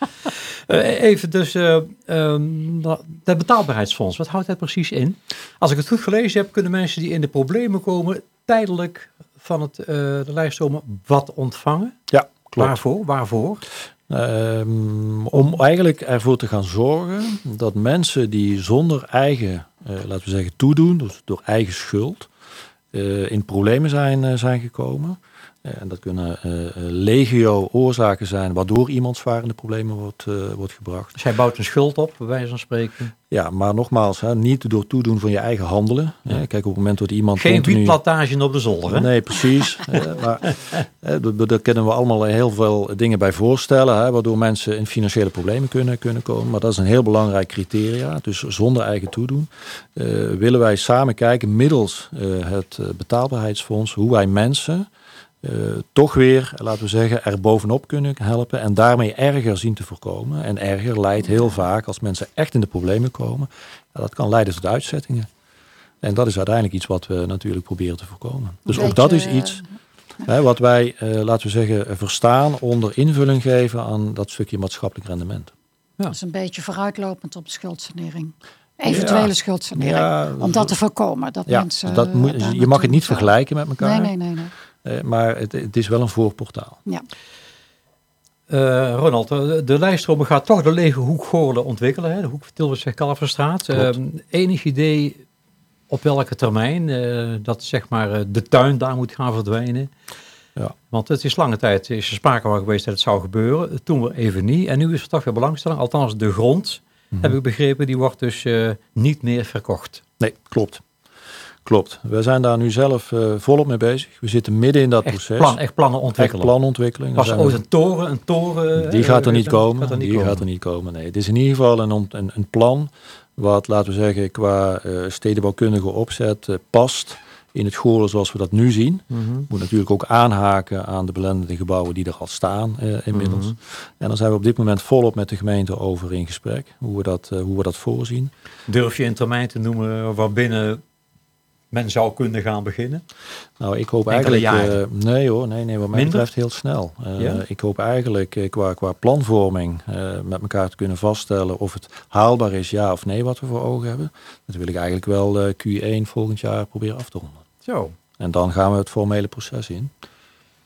Eh, even dus, eh ehm, dat betaalbaarheidsfonds, wat houdt dat precies in? Als ik het goed gelezen heb, kunnen mensen die in de problemen komen tijdelijk van het, eh, de lijststromen wat ontvangen. Ja, klopt. Waarvoor? Waarvoor? Ehm, om eigenlijk ervoor te gaan zorgen dat mensen die zonder eigen, eh, laten we zeggen, toedoen, dus door eigen schuld, eh, in problemen zijn, eh, zijn gekomen. Eh, en dat kunnen eh, legio oorzaken zijn waardoor iemand zwaar in de problemen wordt, wordt gebracht. Dus hij bouwt een schuld op, bij wijze van spreken. Ja, maar nogmaals, hè, niet door toedoen van je eigen handelen. Hè. Kijk, op het moment dat iemand Geen continu... wietplantage op de zolder, hè? Nee, precies. Maar daar- kunnen we allemaal heel veel dingen bij voorstellen, hè, waardoor mensen in financiële problemen kunnen, kunnen komen. Maar dat is een heel belangrijk criteria. Dus zonder eigen toedoen willen wij samen kijken, middels het betaalbaarheidsfonds, hoe wij mensen eh, toch weer, laten we zeggen, er bovenop kunnen helpen en daarmee erger zien te voorkomen. En erger leidt heel vaak, als mensen echt in de problemen komen, ja, dat kan leiden tot uitzettingen. En dat is uiteindelijk iets wat we natuurlijk proberen te voorkomen. Dus ook dat is iets hè, wat wij, eh, laten we zeggen, eh, verstaan onder invulling geven aan dat stukje maatschappelijk rendement. Dat is een beetje vooruitlopend op de schuldsanering. Eventuele Ja. schuldsanering. Ja, om dat te voorkomen. Dat Ja, mensen, dat moet, je mag het niet vergelijken met elkaar, Nee, nee, nee. nee. Eh, maar het, het is wel een voorportaal. Ja. Eh, Ronald, de, de lijststromen gaat toch de lege hoek Goorlen ontwikkelen, hè? de hoek Tilburgse Kalverstraat. Klopt. Ehm, enig idee op welke termijn eh, dat zeg maar eh, de tuin daar moet gaan verdwijnen? Ja. Want het is lange tijd is er sprake van geweest dat het zou gebeuren. Toen weer even niet. En nu is er toch weer belangstelling. Althans, de grond, Mhm. heb ik begrepen, die wordt dus eh, niet meer verkocht. Nee, klopt. Klopt. We zijn daar nu zelf eh, volop mee bezig. We zitten midden in dat Echt, proces. plan, echt plannen Echt ontwikkelen. planontwikkeling. Was er ooit we- een toren? Een toren Die eh, gaat er niet eh, komen. Gaat er niet die komen. gaat er niet komen. Nee, het is in ieder geval een, een, een plan wat, laten we zeggen, qua stedenbouwkundige opzet past in het Goorlen zoals we dat nu zien. Mhm. Moet natuurlijk ook aanhaken aan de belendende gebouwen die er al staan inmiddels. Mhm. En dan zijn we op dit moment volop met de gemeente over in gesprek. Hoe we dat, hoe we dat voorzien. Durf je een termijn te noemen waarbinnen men zou kunnen gaan beginnen? Nou, ik hoop Enkele eigenlijk... jaren. eh, nee hoor, nee, nee, wat mij Minder? betreft heel snel. Eh, Ja? Ik hoop eigenlijk eh, qua, qua planvorming eh, met elkaar te kunnen vaststellen of het haalbaar is, ja of nee, wat we voor ogen hebben. Dat wil ik eigenlijk wel eh, Q1 volgend jaar proberen af te ronden. Zo. En dan gaan we het formele proces in.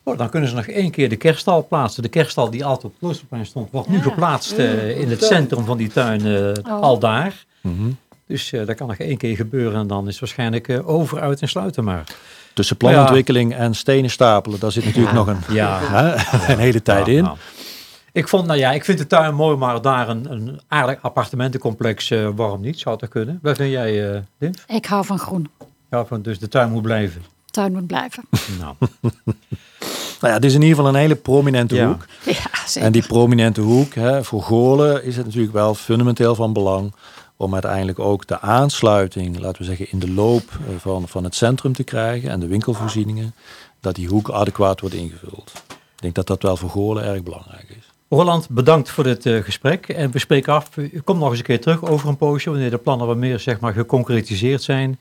Oh, dan kunnen ze nog één keer de kerststal plaatsen. De kerststal die altijd op het Kloosterplein stond, wordt nu Ja. geplaatst eh, in het centrum van die tuin, eh, Oh. al daar. Mhm. Dus eh, dat kan nog één keer gebeuren en dan is het waarschijnlijk eh, over, uit en sluiten maar. Tussen planontwikkeling en stenen stapelen, daar zit natuurlijk nog een, Ja. hè, een hele tijd Ja, in. nou. Ik vond, nou ja, ik vind de tuin mooi, maar daar een, een aardig appartementencomplex, eh, waarom niet? Zou dat kunnen? Wat vind jij, eh Dim? Ik hou van groen. Ja, van, dus de tuin moet blijven. Tuin moet blijven. Nou, Nou ja, het is in ieder geval een hele prominente Ja. hoek. Ja, zeker. En die prominente hoek, hè, voor Goorlen is het natuurlijk wel fundamenteel van belang om uiteindelijk ook de aansluiting, laten we zeggen, in de loop eh, van, van het centrum te krijgen en de winkelvoorzieningen, dat die hoek adequaat wordt ingevuld. Ik denk dat dat wel voor Goorlen erg belangrijk is. Roland, bedankt voor dit uh, gesprek. En we spreken af, u komt nog eens een keer terug over een poosje, wanneer de plannen wat meer zeg maar, geconcretiseerd zijn.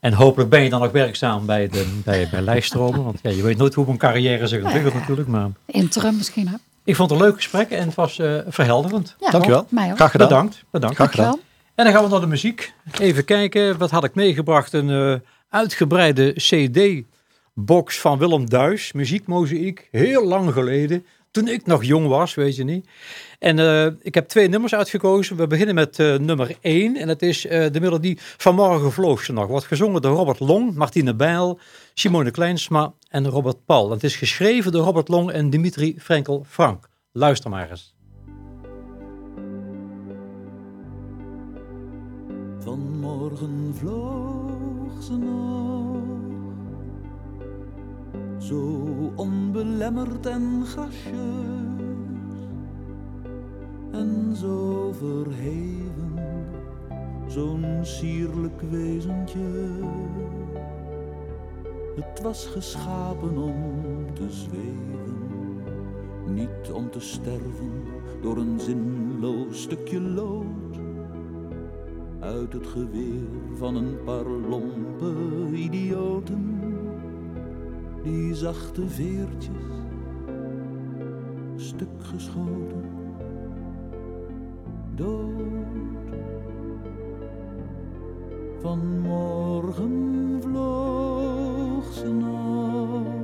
En hopelijk ben je dan ook werkzaam bij, de, bij, bij lijststromen. Want ja, je weet nooit hoe een carrière zich ontwikkelt natuurlijk. Maar... Interim misschien hè? Ik vond het een leuk gesprek en het was uh, verhelderend. Ja, Dankjewel. Mij ook. Graag gedaan. Bedankt. bedankt. Graag gedaan. En dan gaan we naar de muziek. Even kijken, wat had ik meegebracht? Een uh, uitgebreide CD-box van Willem Duis, muziekmozaïek, heel lang geleden. Toen ik nog jong was, weet je niet. En uh, ik heb twee nummers uitgekozen. We beginnen met uh, nummer 1. En dat is de melodie Vanmorgen vloog ze nog. Wordt gezongen door Robert Long, Martine Bijl, Simone Kleinsma en Robert Paul. Het is geschreven door Robert Long en Dimitri Frenkel Frank. Luister maar eens. Vanmorgen vloog ze nog, zo onbelemmerd en gracieus, en zo verheven, zo'n sierlijk wezentje. Het was geschapen om te zweven, niet om te sterven door een zinloos stukje lood uit het geweer van een paar lompe idioten, die zachte veertjes stuk geschoten, dood. Vanmorgen vloog ze nog.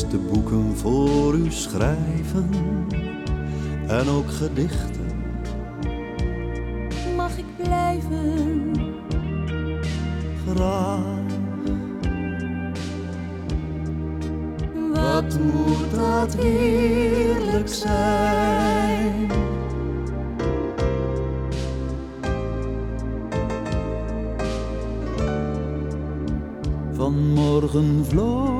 Allermooiste boeken voor u schrijven. En ook gedichten. Mag ik blijven? Graag. Wat moet dat heerlijk zijn? Vanmorgen vloog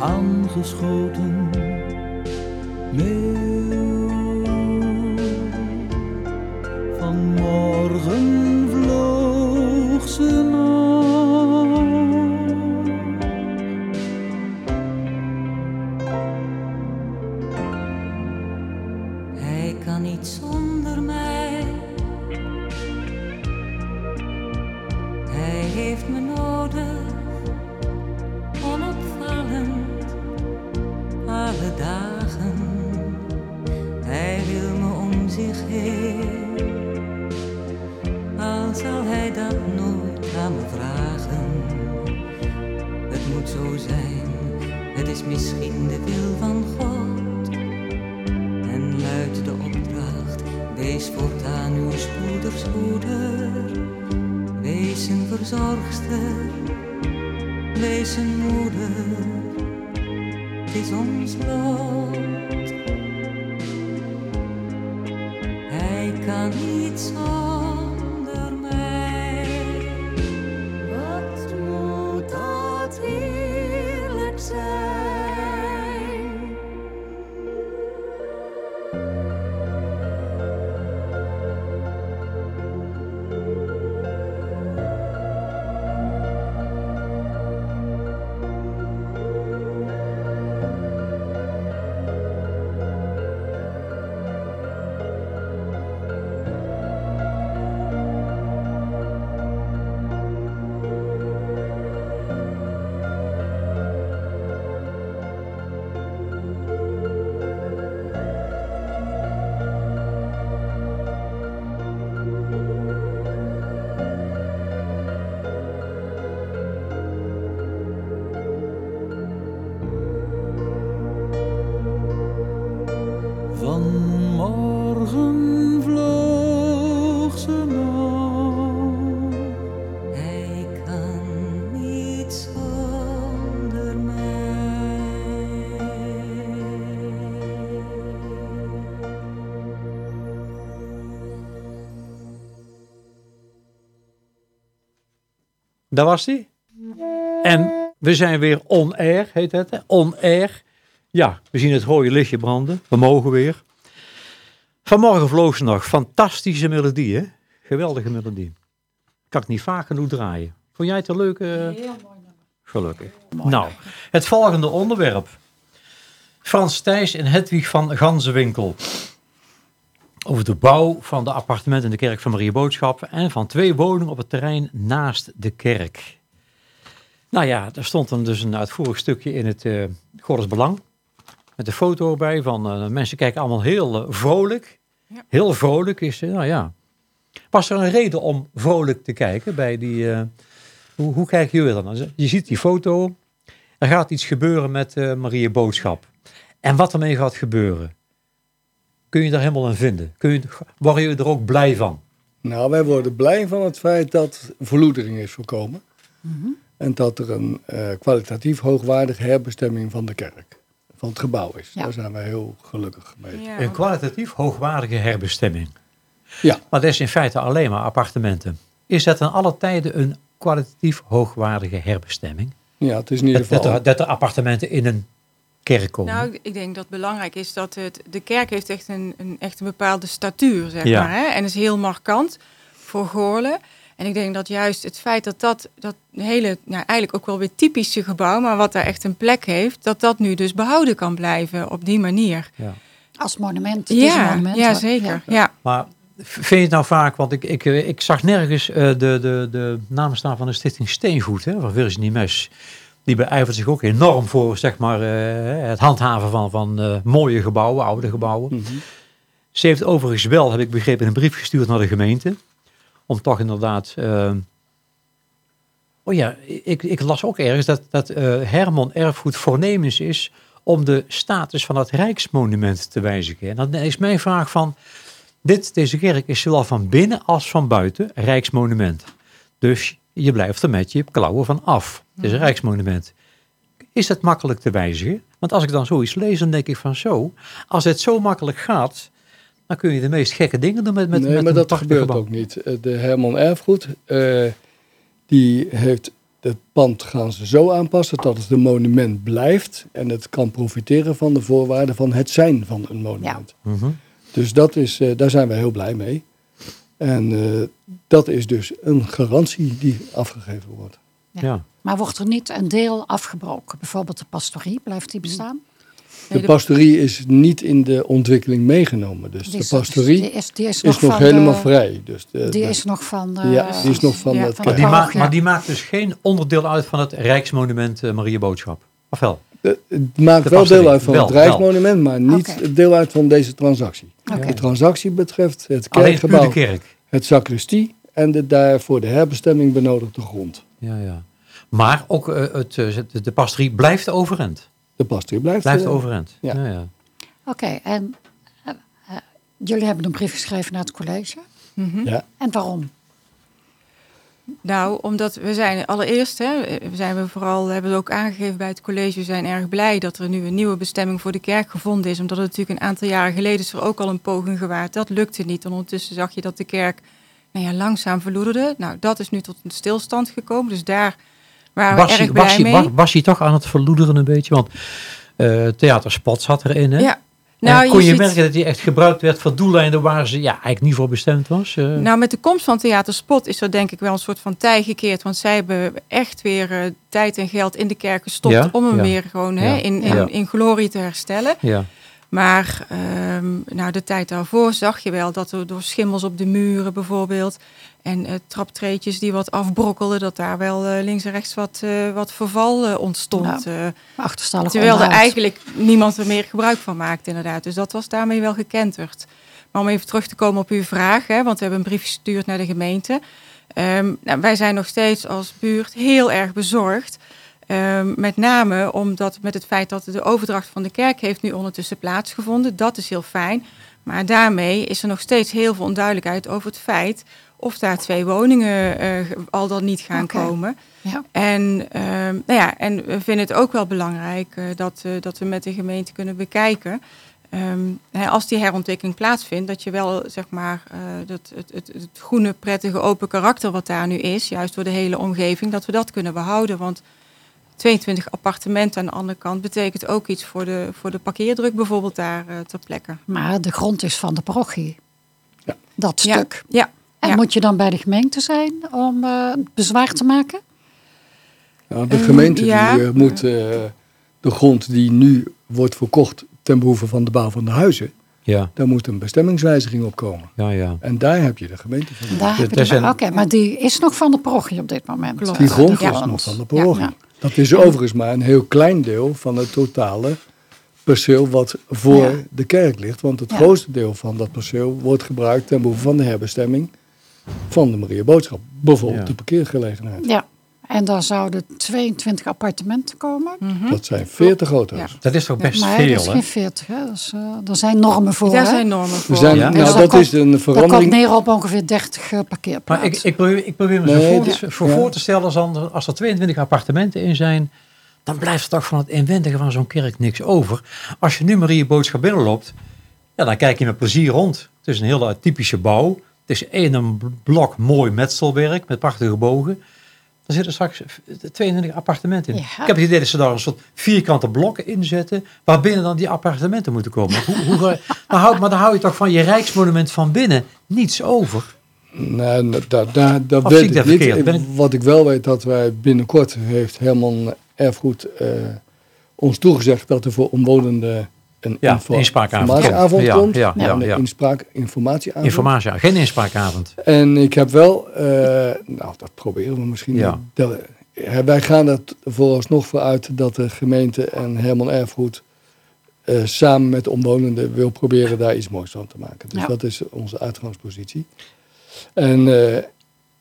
aangeschoten. Meeuw, heen, al zal hij dat nooit aan me vragen. Het moet zo zijn, het is misschien de wil van God. En luidt de opdracht, wees voortaan uw spoeders moeder. Wees een verzorgster, wees een moeder. Het is ons lot. Kan niet Daar was hij. En we zijn weer on-air, heet het. hè? On-air. Ja, we zien het rode lichtje branden. We mogen weer. Vanmorgen vloog ze nog. Fantastische melodie, hè? Geweldige melodie. Kan ik niet vaak genoeg draaien. Vond jij het een leuke... Heel mooi nummer. Gelukkig. Nou, het volgende onderwerp. Frans Thijs en Hedwig van Ganzenwinkel. Over de bouw van de appartementen in de kerk van Maria Boodschap en van twee woningen op het terrein naast de kerk. Nou ja, daar stond dan dus een uitvoerig stukje in het Godders Belang. Met een foto erbij van eh, mensen kijken allemaal heel eh, vrolijk. Ja. Heel vrolijk is, nou ja. Was er een reden om vrolijk te kijken bij die... hoe, hoe kijken jullie dan? Je ziet die foto. Er gaat iets gebeuren met Maria Boodschap. En wat ermee gaat gebeuren. Kun je daar helemaal aan vinden? Kun je, worden jullie er ook blij van? Nou, wij worden blij van het feit dat verloedering is voorkomen. En dat er een eh, kwalitatief hoogwaardige herbestemming van de kerk, van het gebouw is. Ja. Daar zijn wij heel gelukkig mee. Ja, Een kwalitatief hoogwaardige herbestemming. Ja. Maar dat is in feite alleen maar appartementen. Is dat in alle tijden een kwalitatief hoogwaardige herbestemming? Ja, het is in ieder Dat, dat, geval... er, dat er appartementen in een kerk komen? Nou, ik denk dat het belangrijk is dat het, de kerk heeft echt een, een, echt een bepaalde statuur, zeg Ja. maar. Hè? En is heel markant voor Goorlen. En ik denk dat juist het feit dat dat, dat hele, nou eigenlijk ook wel weer typische gebouw, maar wat daar echt een plek heeft, dat dat nu dus behouden kan blijven op die manier. ja. Als monument. Het is een Ja, monument, ja zeker. Ja. Maar vind je het nou vaak, want ik, ik, ik zag nergens eh, de, de, de namen staan van de stichting Steengoed, hè, van Virginie Mes. Die beijvert zich ook enorm voor zeg maar, eh, het handhaven van, van eh, mooie gebouwen, oude gebouwen. Mhm. Ze heeft overigens wel, heb ik begrepen, een brief gestuurd naar de gemeente. Om toch inderdaad... eh, oh ja, ik, ik las ook ergens dat, dat Hermon Erfgoed voornemens is om de status van het Rijksmonument te wijzigen. En dan is mijn vraag van, dit, deze kerk is zowel van binnen als van buiten Rijksmonument. Dus je blijft er met je klauwen van af. Het is een Rijksmonument. Is dat makkelijk te wijzigen? Want als ik dan zoiets lees, dan denk ik van zo, als het zo makkelijk gaat, dan kun je de meest gekke dingen doen met, met, nee, met maar dat gebeurt gebouw. ook niet. Eh, De Herman Erfgoed, eh, die heeft het pand gaan ze zo aanpassen dat het een monument blijft. En het kan profiteren van de voorwaarden van het zijn van een monument. Mhm. Dus dat is, eh, daar zijn wij heel blij mee. En eh, dat is dus een garantie die afgegeven wordt. Ja. Ja. Maar wordt er niet een deel afgebroken? Bijvoorbeeld de pastorie, blijft die bestaan? De pastorie is niet in de ontwikkeling meegenomen. Dus Die de is- pastorie die is, die is is nog, van helemaal de, vrij. Dus de, Die de- is nog van de, Ja, die is nog van het de Maar, die maakt, maar die maakt dus geen onderdeel uit van het Rijksmonument eh, Maria Boodschap. Of wel? De- het maakt De wel deel uit van Wel, het Rijksmonument, maar niet deel uit van deze transactie. De transactie betreft het kerkgebouw, kerk. het sacristie en de daarvoor de herbestemming benodigde grond. Ja, ja. Maar ook eh, het, eh, de, de pastorie blijft overeind. De pastorie blijft, Blijft eh, overeind. ja. Ja, ja. Oké, en eh, eh, jullie hebben een brief geschreven naar het college. Mhm. Ja, En waarom? Nou, omdat we zijn allereerst, hè, we zijn we vooral, hebben we ook aangegeven bij het college, we zijn erg blij dat er nu een nieuwe bestemming voor de kerk gevonden is. Omdat het natuurlijk een aantal jaren geleden is er ook al een poging gewaard. Dat lukte niet. En ondertussen zag je dat de kerk nou ja, langzaam verloederde. Nou, dat is nu tot een stilstand gekomen. Dus daar waren we Was, erg blij was, mee. was, was hij toch aan het verloederen een beetje? Want eh Theater zat erin. Hè? ja. Nou, kon je, ziet- merken dat hij echt gebruikt werd voor doeleinden waar ze ja, eigenlijk niet voor bestemd was? eh? Nou, met de komst van Theater Spot is er denk ik wel een soort van tij gekeerd. Want zij hebben echt weer eh, tijd en geld in de kerk gestopt Ja, om hem ja. weer gewoon hè, in, in, in glorie te herstellen. ja. Maar ehm, nou, de tijd daarvoor zag je wel dat er door schimmels op de muren bijvoorbeeld en eh, traptreetjes die wat afbrokkelden, dat daar wel eh, links en rechts wat, eh, wat verval ontstond. Eh, Achterstallig terwijl er eigenlijk niemand er meer gebruik van maakte inderdaad. Dus dat was daarmee wel gekenterd. Maar om even terug te komen op uw vraag, hè, want we hebben een brief gestuurd naar de gemeente. Ehm, nou, wij zijn nog steeds als buurt heel erg bezorgd. Ehm, met name omdat met het feit dat de overdracht van de kerk heeft nu ondertussen plaatsgevonden. Dat is heel fijn. Maar daarmee is er nog steeds heel veel onduidelijkheid over het feit of daar twee woningen eh, al dan niet gaan komen. Ja. En, ehm, nou ja, en we vinden het ook wel belangrijk eh, dat, eh, dat we met de gemeente kunnen bekijken ehm, hè, als die herontwikkeling plaatsvindt, dat je wel zeg maar eh, dat, het, het, het groene, prettige, open karakter wat daar nu is, juist door de hele omgeving, dat we dat kunnen behouden. Want 22 appartementen aan de andere kant betekent ook iets voor de, voor de parkeerdruk bijvoorbeeld daar uh, ter plekke. Maar de grond is van de parochie. Ja. Dat stuk. Ja. En ja. moet je dan bij de gemeente zijn om uh, bezwaar te maken? Nou, de gemeente ja. die, uh, moet uh, de grond die nu wordt verkocht ten behoeve van de bouw van de huizen, Ja, daar moet een bestemmingswijziging op komen. ja, ja. En daar heb je de gemeente van. Daar heb je dat de- zijn- Oké, maar die is nog van de parochie op dit moment. Klopt. Die Eh, grond de is grond. nog van de parochie. Ja, ja. Dat is overigens maar een heel klein deel van het totale perceel wat voor Ja. de kerk ligt. Want het Ja. grootste deel van dat perceel wordt gebruikt ten behoeve van de herbestemming van de Maria Boodschap. Bijvoorbeeld Ja. de parkeergelegenheid. Ja, en daar zouden 22 appartementen komen. Mhm. Dat zijn 40 auto's. Ja. Dat is toch best maar dat is veel, hè? geen 40, hè? Dus, eh, er zijn normen voor. Daar hè? zijn normen voor. Er zijn, Ja. Dus nou, dat dat komt- is een Dat komt verandering. neer op ongeveer 30 eh, Maar parkeerplaatsen. ik, ik, probeer, ik probeer me Nee, zo voor, dit- voor, ja. voor te stellen als, als er 22 appartementen in zijn, dan blijft er toch van het inwendige van zo'n kerk niks over. Als je nu Marie Boodschap binnenloopt, ja, dan kijk je met plezier rond. Het is een hele typische bouw. Het is één blok mooi metselwerk met prachtige bogen. Er zitten straks 22 appartementen in. Ja. Ik heb het idee dat ze daar een soort vierkante blokken in zetten, waarbinnen dan die appartementen moeten komen. Hoe, hoe, dan hou, maar dan hou je toch van je Rijksmonument van binnen niets over. Nee, nou, daar, dat Of weet ik ik dat niet. ik- Wat ik wel weet, dat wij binnenkort heeft Herman Erfgoed eh, ons toegezegd dat er voor omwonenden een Ja, info- inspraakavond informatieavond komt. Ja, komt. ja, ja, Een ja. inspraak, informatieavond. Informatie, geen inspraakavond. En ik heb wel, eh, nou dat proberen we misschien. Ja. Dat- eh, wij gaan er vooralsnog voor uit dat de gemeente en Herman Erfgoed eh, samen met de omwonenden wil proberen daar iets moois van te maken. Dus Ja. dat is onze uitgangspositie. En eh,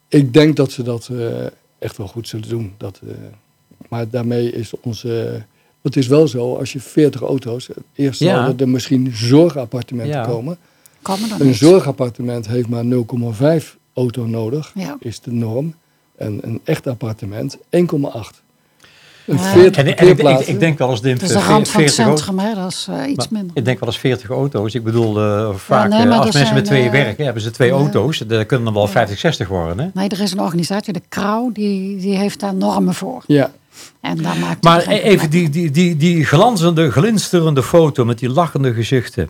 ik denk dat ze dat eh, echt wel goed zullen doen. Dat, eh, maar daarmee is onze. Het is wel zo, als je 40 auto's. Eerst Ja. zouden er misschien zorgappartementen Ja. komen. Komen er Een niet. zorgappartement heeft maar 0,5 auto nodig, Ja. is de norm. En een echt appartement 1,8. Een Ja. 40 En, en ik, ik, denk wel eens, Dim, Het is de veer- rand van het 40 auto's. centrum, hè? dat is eh, iets Maar minder. Ik denk wel eens 40 auto's. Ik bedoel, eh, vaak nee, eh, als er mensen met twee werken, hebben ze twee auto's. Dat kunnen dan wel Ja. 50, 60 worden. Hè? Nee, er is een organisatie, de Krauw, die, die heeft daar normen voor. Ja, En daar maakt Maar geen even die, die, die, die glanzende, glinsterende foto met die lachende gezichten.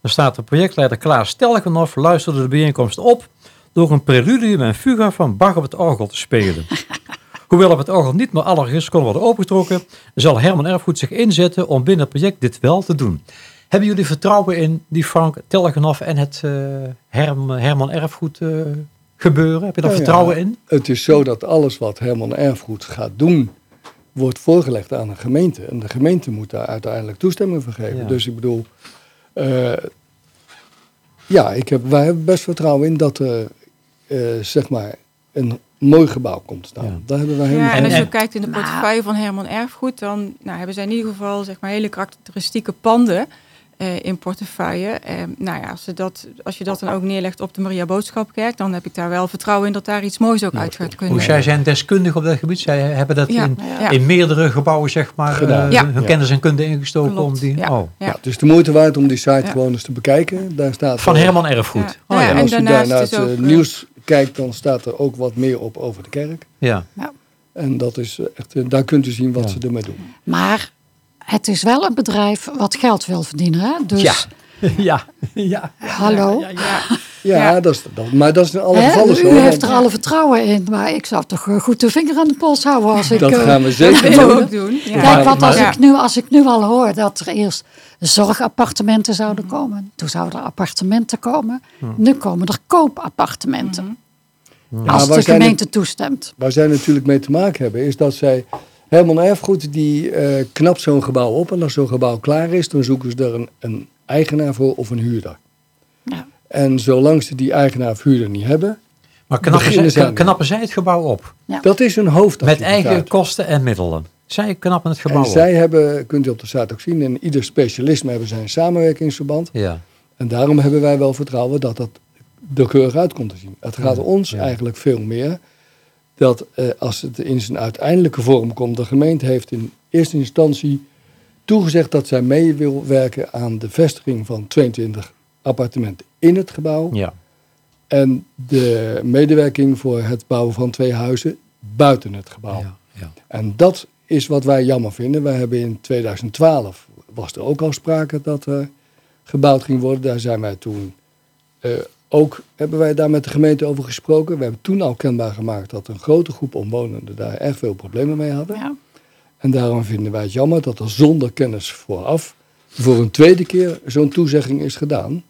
Dan staat de projectleider Klaas Stelkenhoff luisterde de bijeenkomst op door een preludium en fuga van Bach op het orgel te spelen. Hoewel op het orgel niet meer alle registers konden worden opengetrokken, zal Herman Erfgoed zich inzetten om binnen het project dit wel te doen. Hebben jullie vertrouwen in die Frank Telgenhoff en het eh, Herm- Herman Erfgoed eh, gebeuren? Heb je daar Nou ja. vertrouwen in? het is zo dat alles wat Herman Erfgoed gaat doen, wordt voorgelegd aan een gemeente. En de gemeente moet daar uiteindelijk toestemming voor geven. Ja. Dus ik bedoel, eh, ja, ik heb, wij hebben best vertrouwen in dat er, eh, zeg maar, een mooi gebouw komt staan. Ja. Daar hebben wij helemaal Ja, en als je en- kijkt in de Nou. portefeuille van Herman Erfgoed, dan nou, hebben zij in ieder geval zeg maar, hele karakteristieke panden eh, in portefeuille. Eh, nou ja, als, dat, als je dat dan ook neerlegt op de Maria Boodschapkerk, dan heb ik daar wel vertrouwen in dat daar iets moois ook Nou, uit gaat kunnen. Hoe zij zijn deskundig op dat gebied. Zij hebben dat Ja, in, ja. in meerdere gebouwen zeg maar, Gedaan. eh, Ja. hun Ja. kennis en kunde ingestoken Klopt, om die. ja. Oh. Ja. Ja, het is de moeite waard om die site Ja. gewoon eens te bekijken. Daar staat Van eh, Herman Erfgoed. Ja. Oh, ja. En en als je daar daarnaast naar is het ook, nieuws kijkt, dan staat er ook wat meer op over de kerk. Ja. En dat is echt, daar kunt u zien wat Ja. ze ermee doen. Maar het is wel een bedrijf wat geld wil verdienen. Hè? Dus Ja. ja. ja. hallo. Ja, ja. Ja, Ja. Dat is, dat, maar dat is in alle gevallen zo. u heeft er alle vertrouwen in. Maar ik zou toch eh, goed de vinger aan de pols houden als ik... Dat eh, gaan we zeker doen. ook doen. Ja. Kijk, want als, Ja. ik nu, als ik nu al hoor dat er eerst zorgappartementen zouden komen. Toen zouden er appartementen komen. Nu komen er koopappartementen. Ja, Als de gemeente toestemt. Waar zij natuurlijk mee te maken hebben, is dat zij... Herman Erfgoed, die eh, knapt zo'n gebouw op. En als zo'n gebouw klaar is, dan zoeken ze er een, een eigenaar voor of een huurder. Ja. En zolang ze die eigenaar of huurder niet hebben, Maar knappen zij, knappen zij het gebouw op? dat is een Met hoofdactiviteit. eigen kosten en middelen. Zij knappen het gebouw En op. zij hebben, kunt u op de site ook zien, in ieder specialisme hebben zij een samenwerkingsverband. Ja. En daarom hebben wij wel vertrouwen dat dat er keurig uit komt te zien. Het gaat Ja, ons ja. eigenlijk veel meer dat eh, als het in zijn uiteindelijke vorm komt, de gemeente heeft in eerste instantie toegezegd dat zij mee wil werken aan de vestiging van 22 appartementen in het gebouw. Ja. En de medewerking voor het bouwen van twee huizen buiten het gebouw. Ja, ja. En dat is wat wij jammer vinden. Wij hebben in 2012, was er ook al sprake dat er gebouwd ging worden. Daar zijn wij toen eh, ook, hebben wij daar met de gemeente over gesproken. We hebben toen al kenbaar gemaakt dat een grote groep omwonenden daar erg veel problemen mee hadden. Ja. En daarom vinden wij het jammer dat er zonder kennis vooraf voor een tweede keer zo'n toezegging is gedaan.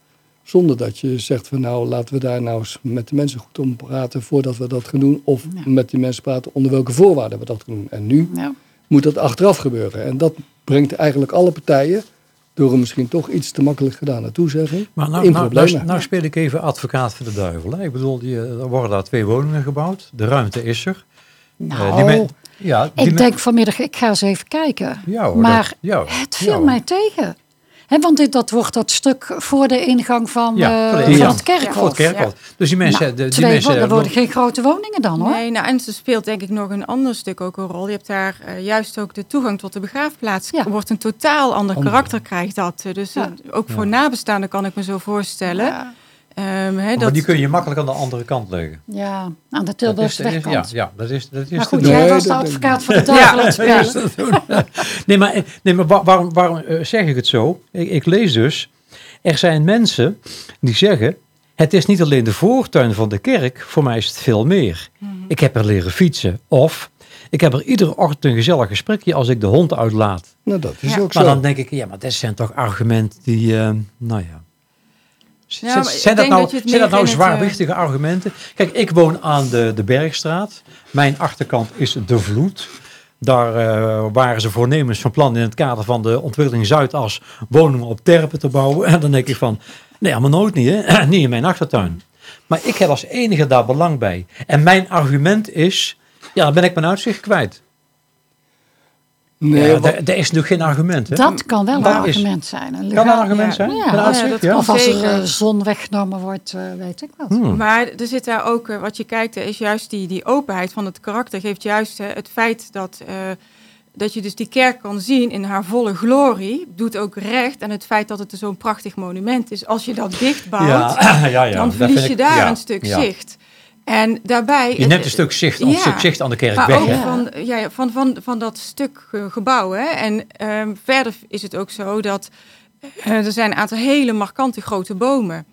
Zonder dat je zegt van nou laten we daar nou eens met de mensen goed om praten voordat we dat gaan doen. Of Ja. met die mensen praten onder welke voorwaarden we dat gaan doen. En nu Ja. moet dat achteraf gebeuren. En dat brengt eigenlijk alle partijen, door een misschien toch iets te makkelijk gedane toezegging, Maar nou, nou, nou, nou speel ik even advocaat voor de duivel. Hè? Ik bedoel, die, eh, er worden daar twee woningen gebouwd. De ruimte is er. Eh, Nou, die men- ja, die ik men- denk vanmiddag, ik ga eens even kijken. Ja, hoor, maar dat- ja, het viel mij tegen. Want dit, dat wordt dat stuk voor de ingang van, Ja, eh, van het kerkhof. Voor het kerkhof. Dus die mensen... Nou, de, die twee, mensen er worden geen grote woningen dan hoor. Nee, nou, en er speelt denk ik nog een ander stuk ook een rol. Je hebt daar eh, juist ook de toegang tot de begraafplaats. Ja. Er wordt een totaal ander karakter krijgt dat. Dus Ja. eh, ook voor nabestaanden kan ik me zo voorstellen. Ja, Ehm, hè, maar dat, die kun je makkelijk aan de andere kant leggen. ja, aan de Dat is, Tilburgse dat is- ja, wegkant. ja, dat is, dat is Maar te goed, doen. jij was de dat- advocaat voor de duivel het spelen. nee, maar, nee, maar waar- waarom, waarom eh, zeg ik het zo? Ik, ik lees dus, er zijn mensen die zeggen, het is niet alleen de voortuin van de kerk, voor mij is het veel meer. Ik heb er leren fietsen of ik heb er iedere ochtend een gezellig gesprekje als ik de hond uitlaat. Nou, dat is Ja. ook zo. Maar dan denk ik, ja, maar dat zijn toch argumenten die, eh, nou ja. Ja, zijn dat nou, dat zijn dat nou het, eh, zwaarwichtige argumenten? Kijk, ik woon aan de, de Bergstraat. Mijn achterkant is de Vloed. Daar eh, waren ze voornemens van plan in het kader van de ontwikkeling Zuidas woningen op terpen te bouwen. En dan denk ik van, nee, maar nooit niet, hè? niet in mijn achtertuin. Maar ik heb als enige daar belang bij. En mijn argument is, ja, dan ben ik mijn uitzicht kwijt. Nee, ja, is natuurlijk geen argument. Hè? Dat kan wel een is- argument zijn. Een Kan een argument ja. zijn? Ja, dat kan. Of als er eh, zon weggenomen wordt, eh, weet ik wat. Hmm. Maar er zit daar ook, eh, wat je kijkt, is juist die, die openheid van het karakter. Geeft juist het feit dat, eh, dat je dus die kerk kan zien in haar volle glorie. Doet ook recht aan het feit dat het zo'n prachtig monument is. Als je dat dicht bouwt, Ja, ja, ja. dan verlies je daar ja, een stuk ja. zicht. En daarbij... Je neemt een stuk zicht, een Ja. stuk zicht aan de kerk Maar weg. ook hè? van, ja, van, van, van dat stuk eh, gebouw. Hè. En ehm, verder is het ook zo dat eh, er zijn een aantal hele markante grote bomen.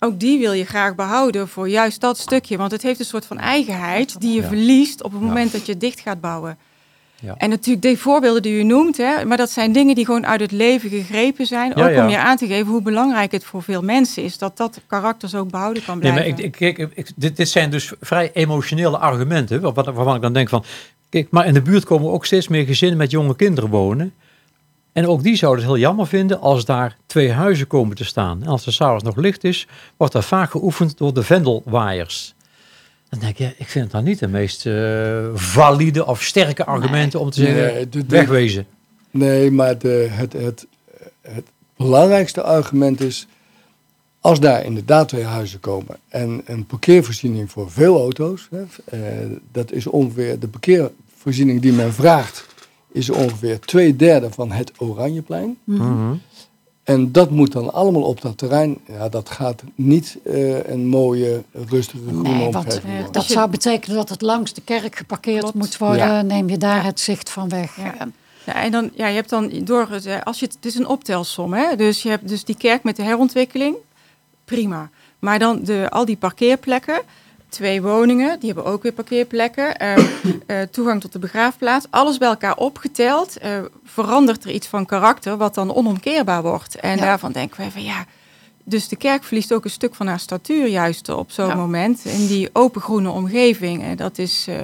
Ook die wil je graag behouden voor juist dat stukje. Want het heeft een soort van eigenheid die je Ja. verliest op het Ja. moment dat je het dicht gaat bouwen. Ja. En natuurlijk die voorbeelden die u noemt, hè, maar dat zijn dingen die gewoon uit het leven gegrepen zijn. Ja, ook ja. om je aan te geven hoe belangrijk het voor veel mensen is. Dat dat karakter zo ook behouden kan Nee, blijven. maar ik, ik, ik, ik- dit, dit zijn dus vrij emotionele argumenten. Wat, waarvan ik dan denk van... Kijk, maar in de buurt komen ook steeds meer gezinnen met jonge kinderen wonen. En ook die zouden het heel jammer vinden als daar twee huizen komen te staan. En als er s'avonds nog licht is, wordt dat vaak geoefend door de vendelwaaiers. Dan denk je, ik vind het dan niet de meest eh, valide of sterke argumenten om te zeggen, Nee, de- de- wegwezen. Nee, maar de, het, het, het belangrijkste argument is... als daar inderdaad twee huizen komen... en een parkeervoorziening voor veel auto's... Hè, eh, dat is ongeveer de parkeervoorziening die men vraagt... is ongeveer twee derde van het Oranjeplein. Mhm. En dat moet dan allemaal op dat terrein. Ja, dat gaat niet eh, een mooie, rustige, groene Nee, want omgeving eh, dat zou betekenen dat het langs de kerk geparkeerd Klopt. moet worden. Ja. Neem je daar het zicht van weg. Ja. En- Ja, en dan, ja, je hebt dan door het, eh, als je het, het is een optelsom, hè? Dus je hebt dus die kerk met de herontwikkeling, prima. Maar dan de, al die parkeerplekken, twee woningen, die hebben ook weer parkeerplekken, eh, eh, toegang tot de begraafplaats, alles bij elkaar opgeteld, eh, verandert er iets van karakter wat dan onomkeerbaar wordt. En Ja. daarvan denken we van ja, dus de kerk verliest ook een stuk van haar statuur juist op zo'n Ja. moment in die open groene omgeving. En dat is, eh,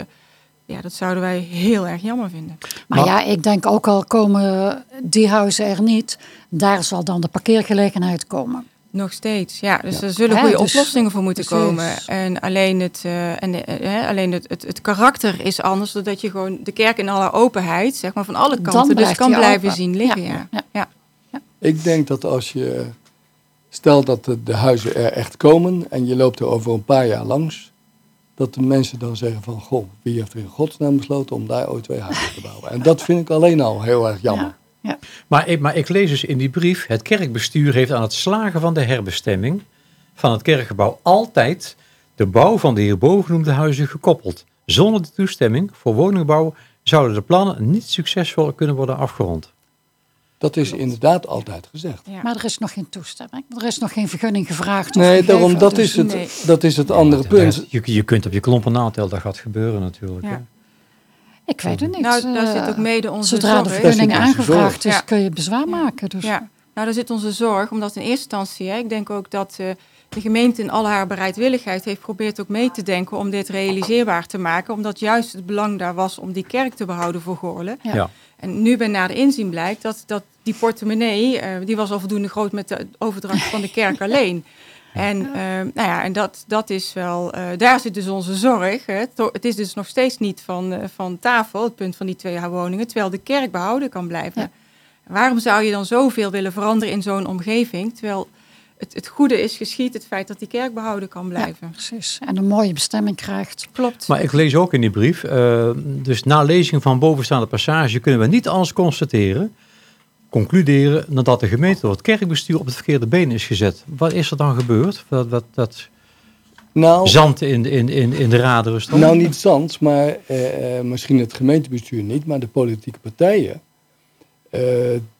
ja, dat zouden wij heel erg jammer vinden. Maar, Maar- ja, ik denk ook al komen die huizen er niet. Daar zal dan de parkeergelegenheid komen. Nog steeds, ja. Dus Ja. er zullen Ja, goede dus- oplossingen voor moeten precies. komen. En alleen het, eh, en, eh, hè, alleen het, het, het karakter is anders, zodat je gewoon de kerk in alle openheid, zeg maar van alle kanten, dus kan blijven open. zien liggen. Ja, Ja. ja. Ja. Ik denk dat als je, stel dat de, de huizen er echt komen en je loopt er over een paar jaar langs, dat de mensen dan zeggen van, goh, wie heeft er in godsnaam besloten om daar ooit twee huizen te bouwen? En dat vind ik alleen al heel erg jammer. Ja. Maar, ik, maar ik lees dus in die brief, het kerkbestuur heeft aan het slagen van de herbestemming van het kerkgebouw altijd de bouw van de hierboven genoemde huizen gekoppeld. Zonder de toestemming voor woningbouw zouden de plannen niet succesvol kunnen worden afgerond. Dat is inderdaad altijd gezegd. Ja. Maar er is nog geen toestemming. Er is nog geen vergunning gevraagd. of Nee, gegeven, daarom, dat, dus- is het, nee. dat is het andere punt. Je, je kunt op je klompen natellen, dat gaat gebeuren natuurlijk. Ja. Ik weet het niet. Nou, daar Eh, zit ook mede onze Zodra de zorg. vergunning aangevraagd is, Ja. kun je bezwaar maken. Dus. Ja, nou daar zit onze zorg, omdat in eerste instantie, hè, ik denk ook dat eh, de gemeente in al haar bereidwilligheid heeft geprobeerd ook mee te denken om dit realiseerbaar te maken, omdat juist het belang daar was om die kerk te behouden voor Goorlen. Ja. Ja. En nu bij nader inzien blijkt dat, dat die portemonnee, eh, die was al voldoende groot met de overdracht van de kerk alleen. En, eh, nou ja, en dat, dat is wel, eh, daar zit dus onze zorg. Hè. Het is dus nog steeds niet van, eh, van tafel, het punt van die twee woningen, terwijl de kerk behouden kan blijven. Ja. Waarom zou je dan zoveel willen veranderen in zo'n omgeving, terwijl het, het goede is geschied, het feit dat die kerk behouden kan blijven. Precies. En een mooie bestemming krijgt. Klopt. Maar ik lees ook in die brief, eh, dus na lezing van bovenstaande passage kunnen we niet anders constateren, concluderen, nadat de gemeente door het kerkbestuur op het verkeerde been is gezet. Wat is er dan gebeurd? Dat, dat, dat Nou, zand in, in, in, in de raderen stond? nou niet zand, maar eh, eh, misschien het gemeentebestuur niet, maar de politieke partijen, eh,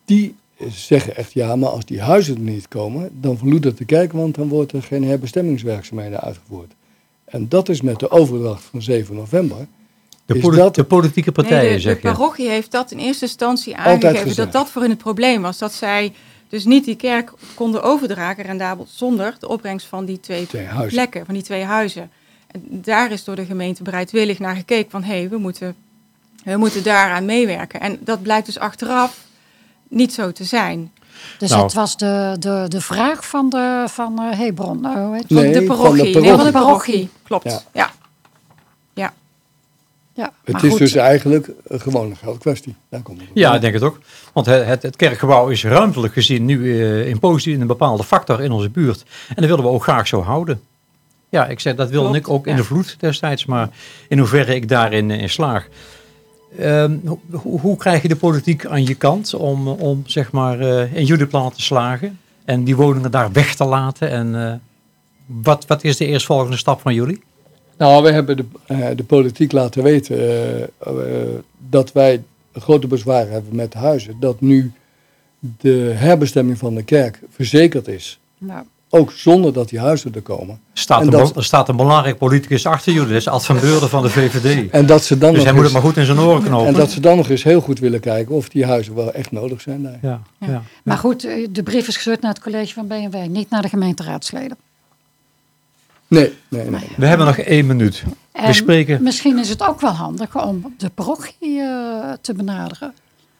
die zeggen echt ja, maar als die huizen er niet komen, dan verloedert de kerk, want dan wordt er geen herbestemmingswerkzaamheden uitgevoerd. En dat is met de overdracht van 7 november. De, is poli- dat- de politieke partijen, Nee, de, de zeg je. parochie heeft dat in eerste instantie aangegeven dat dat voor hun het probleem was. Dat zij dus niet die kerk konden overdragen rendabel zonder de opbrengst van die twee, plekken, van die twee huizen. En daar is door de gemeente bereidwillig naar gekeken van hé, hey, we, moeten, we moeten daaraan meewerken. En dat blijkt dus achteraf niet zo te zijn. Dus Nou. het was de, de, de vraag van, de, van eh, Hebron. eh, hoe heet het? Nee, de van de parochie. Nee, parochie. van de parochie. Klopt. Ja. Ja. Ja, Het is goed, dus eigenlijk een gewone geldkwestie. Daar komt het. Ja, ik denk het ook. Want het, het, het kerkgebouw is ruimtelijk gezien nu eh, in positief een bepaalde factor in onze buurt. En dat willen we ook graag zo houden. Ja, ik zeg dat wilde Klopt, ik ook in de vloed destijds, maar in hoeverre ik daarin eh, in slaag. Ehm, hoe, krijg je de politiek aan je kant om, om zeg maar eh, in jullie plan te slagen en die woningen daar weg te laten? En eh, wat, wat is de eerstvolgende stap van jullie? Nou, we hebben de, eh, de politiek laten weten eh, eh, dat wij grote bezwaren hebben met de huizen. Dat nu de herbestemming van de kerk verzekerd is. nou, Ook zonder dat die huizen er komen. Staat En een, dat- er staat een belangrijk politicus achter jullie, dat is Ad van Beurden van de VVD. En dat ze dan, Dus nog, hij moet het maar goed in zijn oren knopen. en dat ze dan nog eens heel goed willen kijken of die huizen wel echt nodig zijn. daar. ja, ja. maar goed, de brief is gestuurd naar het college van BNW, niet naar de gemeenteraadsleden. Nee, nee, nee. We hebben nog één minuut. We En spreken. misschien is het ook wel handig om de parochie eh, te benaderen.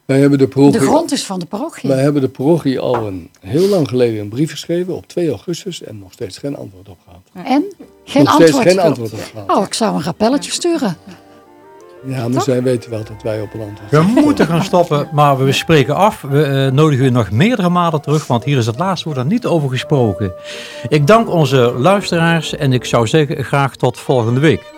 Wij hebben de parochie, De grond is van de parochie. wij hebben de parochie al een, heel lang geleden een brief geschreven op 2 augustus en nog steeds geen antwoord op gehad. En geen nog steeds antwoord. geen antwoord op gehad. Oh, ik zou een rappelletje sturen. Ja, maar zij weten wel dat wij op een antwoord We moeten gaan stoppen, maar we spreken af. We eh, nodigen u nog meerdere malen terug, want hier is het laatste woord er niet over gesproken. Ik dank onze luisteraars en ik zou zeggen graag tot volgende week.